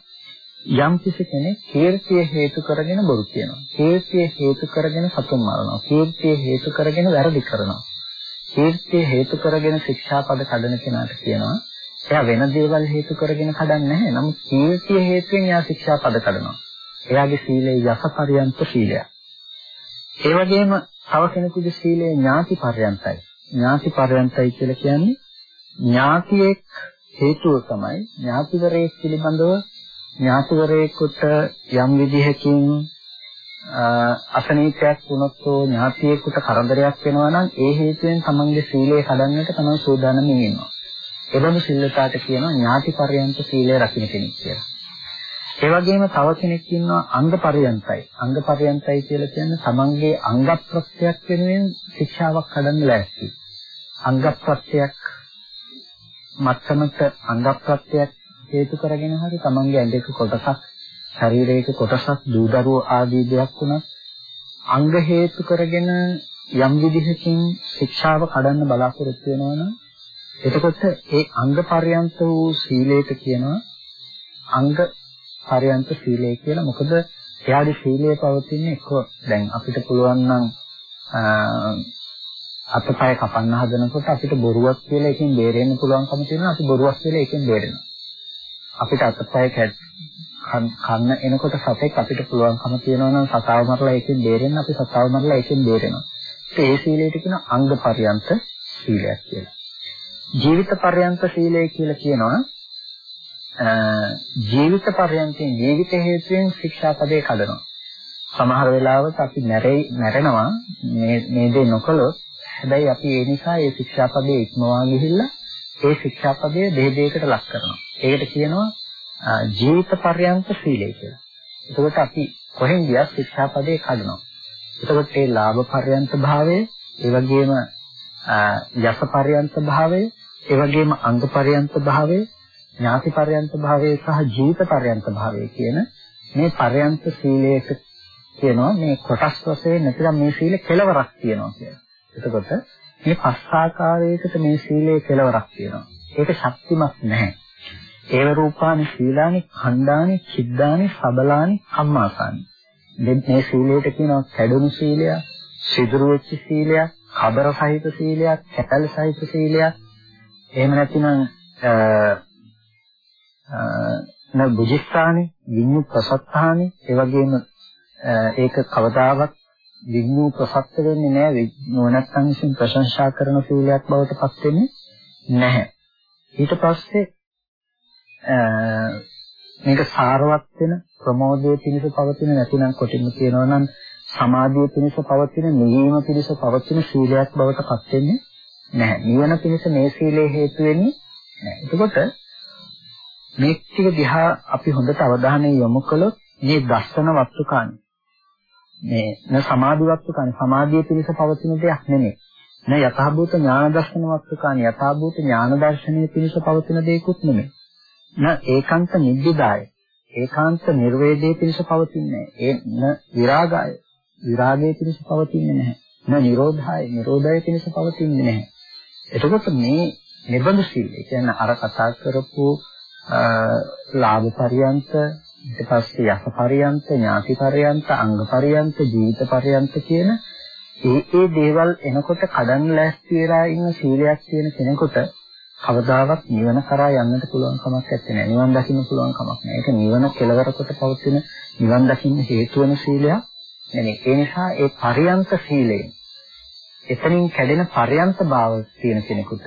යම් කිසි කෙනෙක් කීර්තිය හේතු කරගෙන බොරු කියනවා කීර්තිය හේතු කරගෙන සතුන් මරනවා කීර්තිය හේතු කරගෙන වැරදි කරනවා කීර්තිය හේතු කරගෙන ශික්ෂාපද කඩන කෙනාට කියනවා එයා වෙන දේවල් හේතු කරගෙන කඩන්නේ නැහැ. නමුත් කීර්තිය හේතුවෙන් එයා ශික්ෂාපද කඩනවා. එයාගේ සීලය යසපරියන්ත සීලයක්. ඒ වගේම තව කෙනෙකුගේ සීලය ඥාති පර්යන්තයි. ඥාති පර්යන්තයි කියලා කියන්නේ ඥාතියෙක් හේතුව තමයි ඥාතිවරයෙක් පිළිබඳව ඥාතිවරයෙකුට යම් විදිහකින් අසනීපයක් වුණොත් ඥාතියෙකුට කරදරයක් වෙනවා නම් ඒ හේතුවෙන් තමන්ගේ සීලය කඩන්නට තමයි සූදානම් වෙනවා. එබඳු සිල්ලතාවට කියනවා ඥාති පරයන්ත සීලය රකින්න කෙනෙක් කියලා. ඒ වගේම තව කෙනෙක් ඉන්නවා අංග පරියන්තයි. අංග පරියන්තයි කියලා කියන්නේ තමන්ගේ අංග ප්‍රත්‍යක් වෙනුවෙන් ශික්ෂාවක් හදන්න ලෑස්ති. අංග ප්‍රත්‍යක් මත්තමක අංග ප්‍රත්‍යක් හේතු කරගෙන හරි තමන්ගේ ඇඟක කොටසක් ශරීරයක කොටසක් දූදරුව ආදී දෙයක් වුණත් අංග හේතු කරගෙන යම් විදිහකින් ශික්ෂාව කඩන්න බලාපොරොත්තු වෙනවා නම් එතකොට ඒ අංග පර්යන්ත වූ සීලයට කියනවා අංග පර්යන්ත සීලය කියලා. මොකද එයාගේ සීලය පවතින්නේ එක්ක දැන් අපිට පුළුවන් නම් අතපය කපන්න හදනකොට අපිට බොරුවක් කියලා එකෙන් බේරෙන්න පුළුවන්කම තියෙනවා. අපි බොරුවක් කියලා එකෙන් බේරෙනවා. අපිට අතපය කන්න එනකොට සතෙක් අපිට පුළුවන්කම තියෙනවා නම් සතාව මරලා එකෙන් බේරෙන්න අපි සතාව මරලා එකෙන් බේරෙනවා. ඒ සීලයට කියන අංග පර්යන්ත සීලයක් කියලා. ජීවිත පර්යන්ත සීලය කියලා කියනවා ජීවිත පර්යන්තයෙන් ජීවිත හේතුවෙන් ශික්ෂාපදේ කඩනවා. සමහර වෙලාවට අපි මැරෙනවා මේ මේ දේ නොකළොත් හැබැයි අපි ඒ නිසා ඒ ශික්ෂාපදේ ඉක්මවා ගිහිල්ලා ඒ ශික්ෂාපදයේ දෙහෙදයකට ලක් කරනවා. ඒකට කියනවා ජීවිත පර්යන්ත සීලය කියලා. එතකොට අපි කොහෙන් ගියත් ශික්ෂාපදේ කඩනවා. එතකොට ඒ ලාභ පර්යන්ත භාවය, ඒ වගේම යස පර්යන්ත භාවය, ඒ වගේම අංග පර්යන්ත භාවය, ඥාති පර්යන්ත භාවය සහ ජීවිත පර්යන්ත භාවය කියන මේ පර්යන්ත සීලයක කියනවා මේ කොටස් වශයෙන් නැතිනම් මේ සීල කෙලවරක් තියෙනවා කියලා. එතකොට මේ පස් ආකාරයකට මේ සීලේ කෙලවරක් තියෙනවා. ඒක ශක්තිමත් නැහැ. ඒව රූපානි සීලානි ඛණ්ඩානි චිද්දානි සබලානි කම්මාසානි. මේ සීලයට කියනවා කැඩුණු සීලයක්, සිදුරු වෙච්ච සීලයක්, කබර සහිත සීලයක්, කැපැල් සහිත සීලයක්. එහෙම නැතිනම් න බුද්ධානි, විඤ්ඤු ප්‍රසත්තානි, ඒ වගේම ඒක කවදාවත් විඤ්ඤු ප්‍රසත්ත වෙන්නේ නැහැ. නොනත්තන් විසින් ප්‍රශංසා කරන සීලයක් බවට පත් වෙන්නේ නැහැ. ඊට පස්සේ මේක සාරවත් වෙන ප්‍රමෝදයේ පිණිස පවතින නැතිනම් කොටින්ම කියනවා නම් සමාධිය පිණිස පවතින නිවීම පිණිස පවතින සීලයක් බවට පත් වෙන්නේ නැහැ. නිවන පිණිස මේ සීලේ හේතු වෙන්නේ නැහැ. එතකොට මේ ටික දිහා අපි හොඳට අවධානය යොමු කළොත් මේ දස්සන වස්තුකානි මේ න සමාධි වස්තුකානි සමාධිය පිණිස පවතින දෙයක් නෙමෙයි. න යථාභූත ඥාන දර්ශන වස්තුකානි යථාභූත ඥාන දර්ශනයේ පිණිස පවතින දෙයක්ුත් නෙමෙයි. න ඒකාන්ත නිබ්බිදාය. ඒකාන්ත නිර්වේදයේ පිණිස පවතින්නේ ඒ න විරාගය. විරාගයේ පිණිස පවතින්නේ නැහැ. න නිරෝධය නිරෝධය පිණිස පවතින්නේ නැහැ. එතකොට මේ නිබඳ සීලය කියන්නේ අර කතා කරපු ලාභ පරියන්ත ඊට පස්සේ යස පරියන්ත ඥාති පරියන්ත අංග පරියන්ත ජීවිත පරියන්ත කියන ඒ ඒ දේවල් එනකොට කඩන්න ලෑස්ති වෙලා ඉන්න සීලයක් තියෙන කෙනෙකුට කවදාවත් නිවන කරා යන්නට පුළුවන් කමක් නැත්තේ. නිවන් දකින්න පුළුවන් කමක් නැහැ. ඒක නිවන කෙලවර කොට පවතින නිවන් දකින්න හේතු වෙන සීලයක් නෙමෙයි. ඒ නිසා ඒ පරියන්ත සීලයෙන් එතනින් කැඩෙන පරියන්ත භාව තියෙන කෙනෙකුට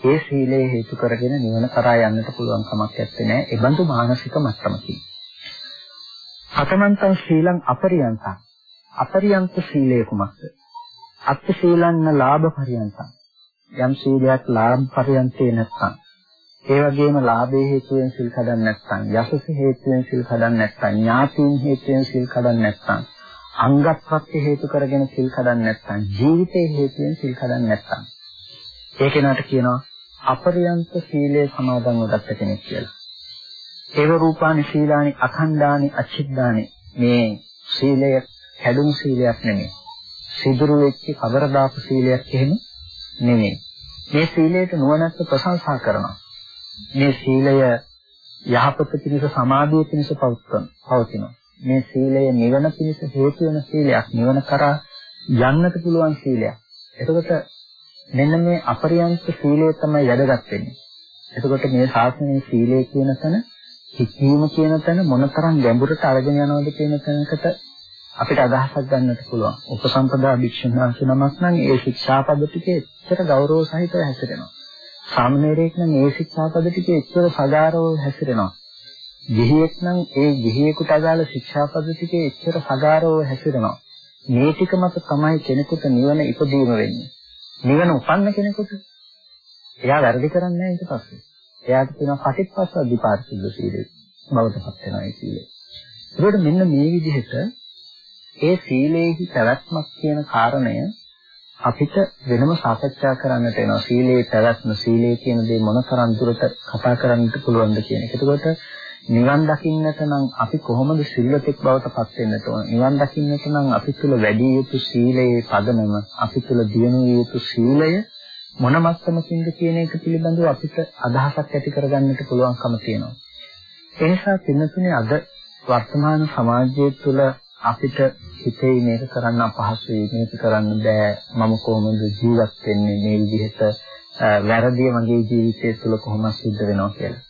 ඒ සීලය හේතු කරගෙන නිවන කරා යන්නට පුළුවන් කමක් නැත්තේ නෑ. ඒ බඳු මානසික මට්ටමකින්. අතමන්තං ශීලං අපරියන්තං. අපරියන්ත සීලය කුමක්ද? අත්ථ සීලන්න ලාභ පරියන්තං. යම් සීලයක් ලාභ පරියන්තේ නැත්නම් ඒ වගේම ලාභයේ හේතුවෙන් සිල් කඩන්නේ නැත්නම් යසස හේතුවෙන් සිල් කඩන්නේ නැත්නම් ඥාතීන් හේතුවෙන් සිල් කඩන්නේ නැත්නම් අංගප්‍රත්‍ය හේතු කරගෙන සිල් කඩන්නේ නැත්නම් ජීවිතයේ හේතුවෙන් සිල් කඩන්නේ නැත්නම් ඒ කෙනාට කියනවා අපරියන්ත සීලය සමාදන්ව ගත කෙනෙක් කියලා. ඒව රූපානි සීලානි අඛණ්ඩානි අචිද්දානි මේ සීලය හැදුණු සීලයක් නෙමෙයි. සිදුරු වෙච්ච කවරදාපු සීලයක් එහෙම නෙමෙයි. මේ සීලයට නුවණැත්ත ප්‍රශංසා කරනවා. මේ සීලය යහපත පිණිස සමාධිය පිණිස පවතිනවා. මේ සීලය නිවන පිණිස හේතු වෙන සීලයක්. නිවන කරා යන්නට පුළුවන් සීලයක්. එතකොට මෙන්න මේ අපරියන්ත සීලය තමයි වැදගත් වෙන්නේ. එතකොට මේ ශාසනයේ සීලය කියන තැන හික්මීම කියන තැන මොනතරම් ගැඹුරට අරගෙන යනවද කියන තැනකට අපිට අදහසක් ගන්නට පුළුවන්. උපසම්පදා භික්ෂුන් වහන්සේ නමක් නම් ඒ ශික්ෂාපද ටිකේ එච්චර ගෞරව සහිතව හැසිරෙනවා. සාමණේරයෙක් නම් ඒ ශික්ෂාපද ටිකේ එච්චර සදාරව හැසිරෙනවා. ගිහියෙක් නම් ඒ ගිහියෙකුට අදාළ ශික්ෂාපද ටිකේ එච්චර සදාරව හැසිරෙනවා. මේ ටික මත තමයි කෙනෙකුට නිවන ඉපදීම වෙන්නේ. නිවන උපන්න කෙනෙකුට එයා වැරදි කරන්නේ නැහැ ඊට පස්සේ. එයාට කියනවා පටිච්චසමුප්පාද විපාර්ථිද සීලය. බවට පත් වෙනවා ඒ සීලය. ඒකට මෙන්න මේ විදිහට ඒ සීලේහි පැවැත්මක් කියන කාරණය අපිට වෙනම සාකච්ඡා කරන්නට වෙනවා. සීලේ පැවැත්ම සීලේ කියන දේ මොනතරම් දුරට කතා කරන්නට පුළුවන්ද කියන එක. එතකොට නිවන් දකින්නට නම් අපි කොහොමද සිල්වතෙක් බවට පත් වෙන්නට ඕන? නිවන් දකින්නට නම් අපි තුල වැඩි යුතු සීලයේ පදනම, අපි තුල දියුණු යුතු සීලය මොන මත්තමකින්ද කියන එක පිළිබඳව අපිට අදහසක් ඇති කරගන්නට පුළුවන්කම තියෙනවා. ඒ නිසා පින්නතුනේ අද වර්තමාන සමාජය තුළ අපිට හිතේ මේක කරන්න අපහසුයි මේක කරන්න බෑ මම කොහොමද ජීවත් වෙන්නේ මේ විදිහට වැරදිය මගේ ජීවිතය තුළ කොහොමද සිද්ධ වෙනවා කියලා.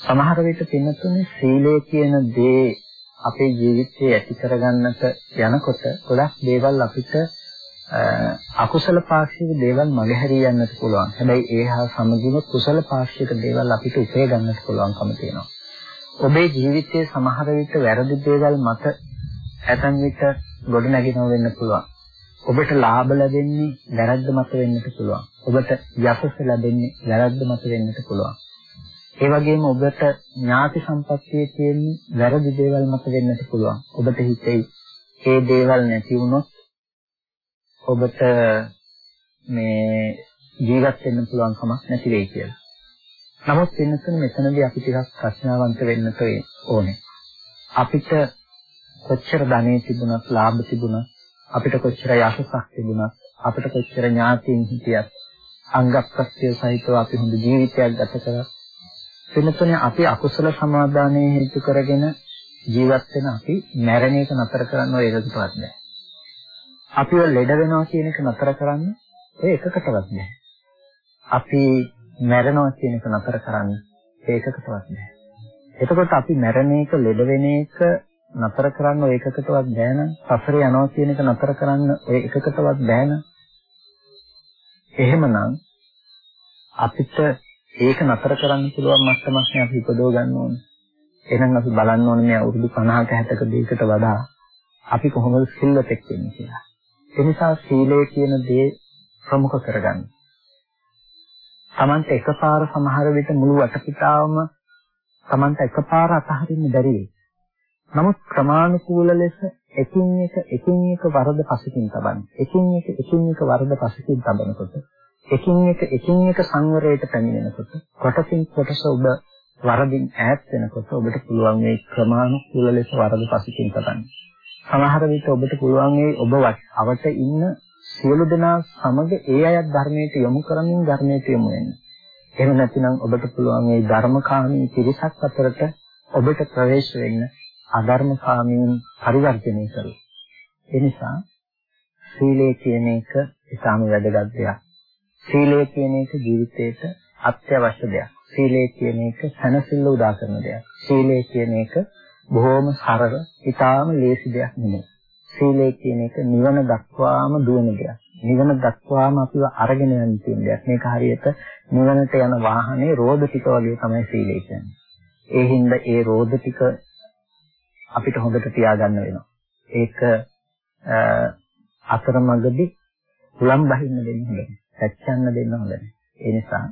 සමහර විට පින්නතුනේ සීලය කියන දේ අපේ ජීවිතයේ ඇති කරගන්නට යනකොට ගොඩක් දේවල් අපිට අකුසල පාක්ෂික දේවල් මගහැරී යන්නත් පුළුවන්. හැබැයි ඒ හා සමගින්ම කුසල පාක්ෂික දේවල් අපිට උපය ගන්නත් පුළුවන්කම තියෙනවා. ඔබේ ජීවිතයේ සමහර විට වැරදි දේවල් මත ඇතන් විට ගොඩ නැගිනව වෙන්න පුළුවන්. ඔබට ලාභ ලැබෙන්නේ වැරද්ද මත වෙන්නත් පුළුවන්. ඔබට යසස ලැබෙන්නේ වැරද්ද මත වෙන්නත් පුළුවන්. ඒ වගේම ඔබට ඥාති සම්පත්තියේ තියෙන වැරදි දේවල් මත වෙන්නත් පුළුවන්. ඔබට හිතෙයි ඒ දේවල් නැති වුණොත් ඔබට මේ ජීවත් වෙන්න පුළුවන් කමක් නැති වෙයි කියලා. නමුත් වෙනසන මෙතනදී අපි ටිකක් ප්‍රශ්නාවන්ත වෙන්න ඕනේ. අපිට කොච්චර ධනෙ තිබුණත්, ලාභ තිබුණත්, අපිට කොච්චර යසසක් තිබුණත්, අපිට කොච්චර ඥාතීන් හිටියත්, අංග ප්‍රත්‍ය සහිතව අපි හොඳ ජීවිතයක් ගත කරා. වෙනතුනේ අපි අකුසල සමාදානයේ හේතු කරගෙන ජීවත් වෙන අපි මැරෙන එක නතර කරන්න ඔය එකකටවත් බෑ. අපිව ලෙඩ වෙනවා කියන එක නතර කරන්න ඔය එකකටවත් බෑ. අපි මැරෙනවා කියන එක නතර කරන්න ඒකකටවත් බෑ. එතකොට අපි මැරෙන එක ලෙඩ වෙන එක නතර කරන්න ඔය එකකටවත් බෑ නම් සසර යනවා කියන එක නතර කරන්න ඔය එකකටවත් බෑ නම් එහෙමනම් අපිට ඒක නතර කරන්න පුළුවන් මට්ටමක් නේ අපි උපදව ගන්න ඕනේ. එහෙනම් අපි බලන්න ඕනේ මේ අවුරුදු 50ක 60ක දෙයකට වඩා අපි කොහොමද සිල්වතෙක් වෙන්නේ කියලා. ඒ නිසා සීලය කියන දේ ප්‍රමුඛ කරගන්න. Tamante එකපාර සමහර විට මුළු වටපිටාවම Tamante එකපාර අතහරින්න බැරි වෙයි. නමුත් ක්‍රමානුකූල ලෙස එකින් එක එකින් එක වරද පසකින් තබන්නේ. එකින් එක එකින් එක වරද පසකින් තබනකොට එකින් එක එකින් එක සංවරයට පැමිණෙනකොට කොටසින් කොටස ඔබ වරදින් ඈත් වෙනකොට ඔබට පුළුවන් මේ ක්‍රමානුකූල ලෙස වරද පසකින් තබන්න. සමහර විට ඔබට පුළුවන් ඒ ඔබ අවට ඉන්න සියලු දෙනා සමග ඒ අයත් ධර්මයට යොමු කරමින් ධර්මයට යොමු වෙන්න. එහෙම නැතිනම් ඔබට පුළුවන් මේ ධර්මකාමී පිරිසක් අතරට ඔබට ප්‍රවේශ වෙන්න අධර්මකාමීන් පරිවර්තනය කරලා. ඒ නිසා සීලය කියන එක ඉතාම වැදගත් දෙයක්. සීලය කියන එක ජීවිතේට අත්‍යවශ්‍ය දෙයක්. සීලය කියන එක සැනසෙල්ල උදා කරන දෙයක්. සීලය කියන එක බොහොම සරල, ඉතාම ලේසි දෙයක් නෙමෙයි. සීලය කියන එක නිවන දක්වාම දුවන දෙයක්. නිවන දක්වාම අපිව අරගෙන යන තියෙන දෙයක්. මේක හරියට නිවනට යන වාහනේ රෝද ටික වගේ තමයි සීලය කියන්නේ. ඒ හින්දා ඒ රෝද ටික අපිට හොඳට තියාගන්න වෙනවා. ඒක අතරමඟදී උලම් බහින්න දෙන්න හොඳ නැහැ. පැච්චන්න දෙන්න හොඳ නැහැ. ඒ නිසා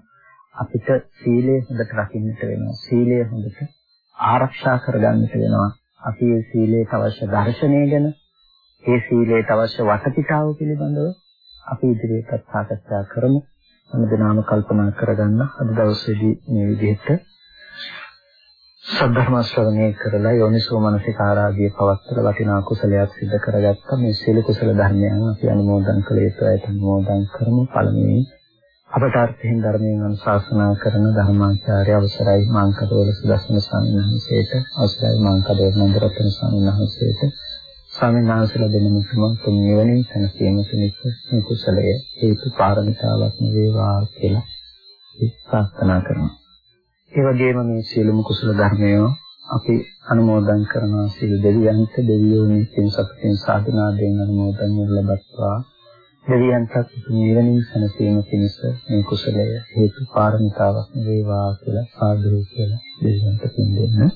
අපිට සීලය හොඳට රකින්නට වෙනවා. සීලය හොඳට ආරක්ෂා කරගන්නට වෙනවා. අපි මේ සීලයට අවශ්‍ය දර්ශනය ගැන, ඒ සීලයට අවශ්‍ය වටපිටාව පිළිබඳව අපි ඉදිරියට සාකච්ඡා කරමු. හැමදෙනාම කල්පනා කරගන්න අද දවසේදී මේ විදිහට සද්ධර්ම ශ්‍රවණය කරලා යෝනිසෝ මනසිකාරාදී පවත්තර වටිනා කුසලයක් සිදු කරගත්ත මේ සීල කුසල ධර්මයන් අපි අනුමෝදන් කළ යුතු අයට අනුමෝදන් කරමු පළමුවෙන් අපට අර්ථයෙන් ධර්මයෙන් අනුශාසනා කරන ධර්මාචාර්ය අවසරයි මාංකඩවල සුදස්සන ස්වාමීන් වහන්සේට අවසරයි මාංකඩවල නන්දරත්න ස්වාමීන් වහන්සේට. ස්වාමීන් වහන්සේලා දෙනම තුමන් තුන් නිවනින් සැනසීම පිණිස මේ කුසලය හේතු පාරමිතාවක් වේවා කියලා ප්‍රාර්ථනා කරනවා. ඒ වගේම මේ සියලුම කුසල ධර්මය අපි අනුමෝදන් කරනවා. සියලු දෙවියන්ට දෙවියෝ මේ පින් සතුටින් සාධනාවෙන් අනුමෝදන් ලැබත්වා. දෙවියන්ට නිවනින් සැනසීම පිණිස මේ කුසලය හේතු පාරමිතාවක් වේවා කියලා සාදු කියලා දෙවියන්ට පින් දෙන්න.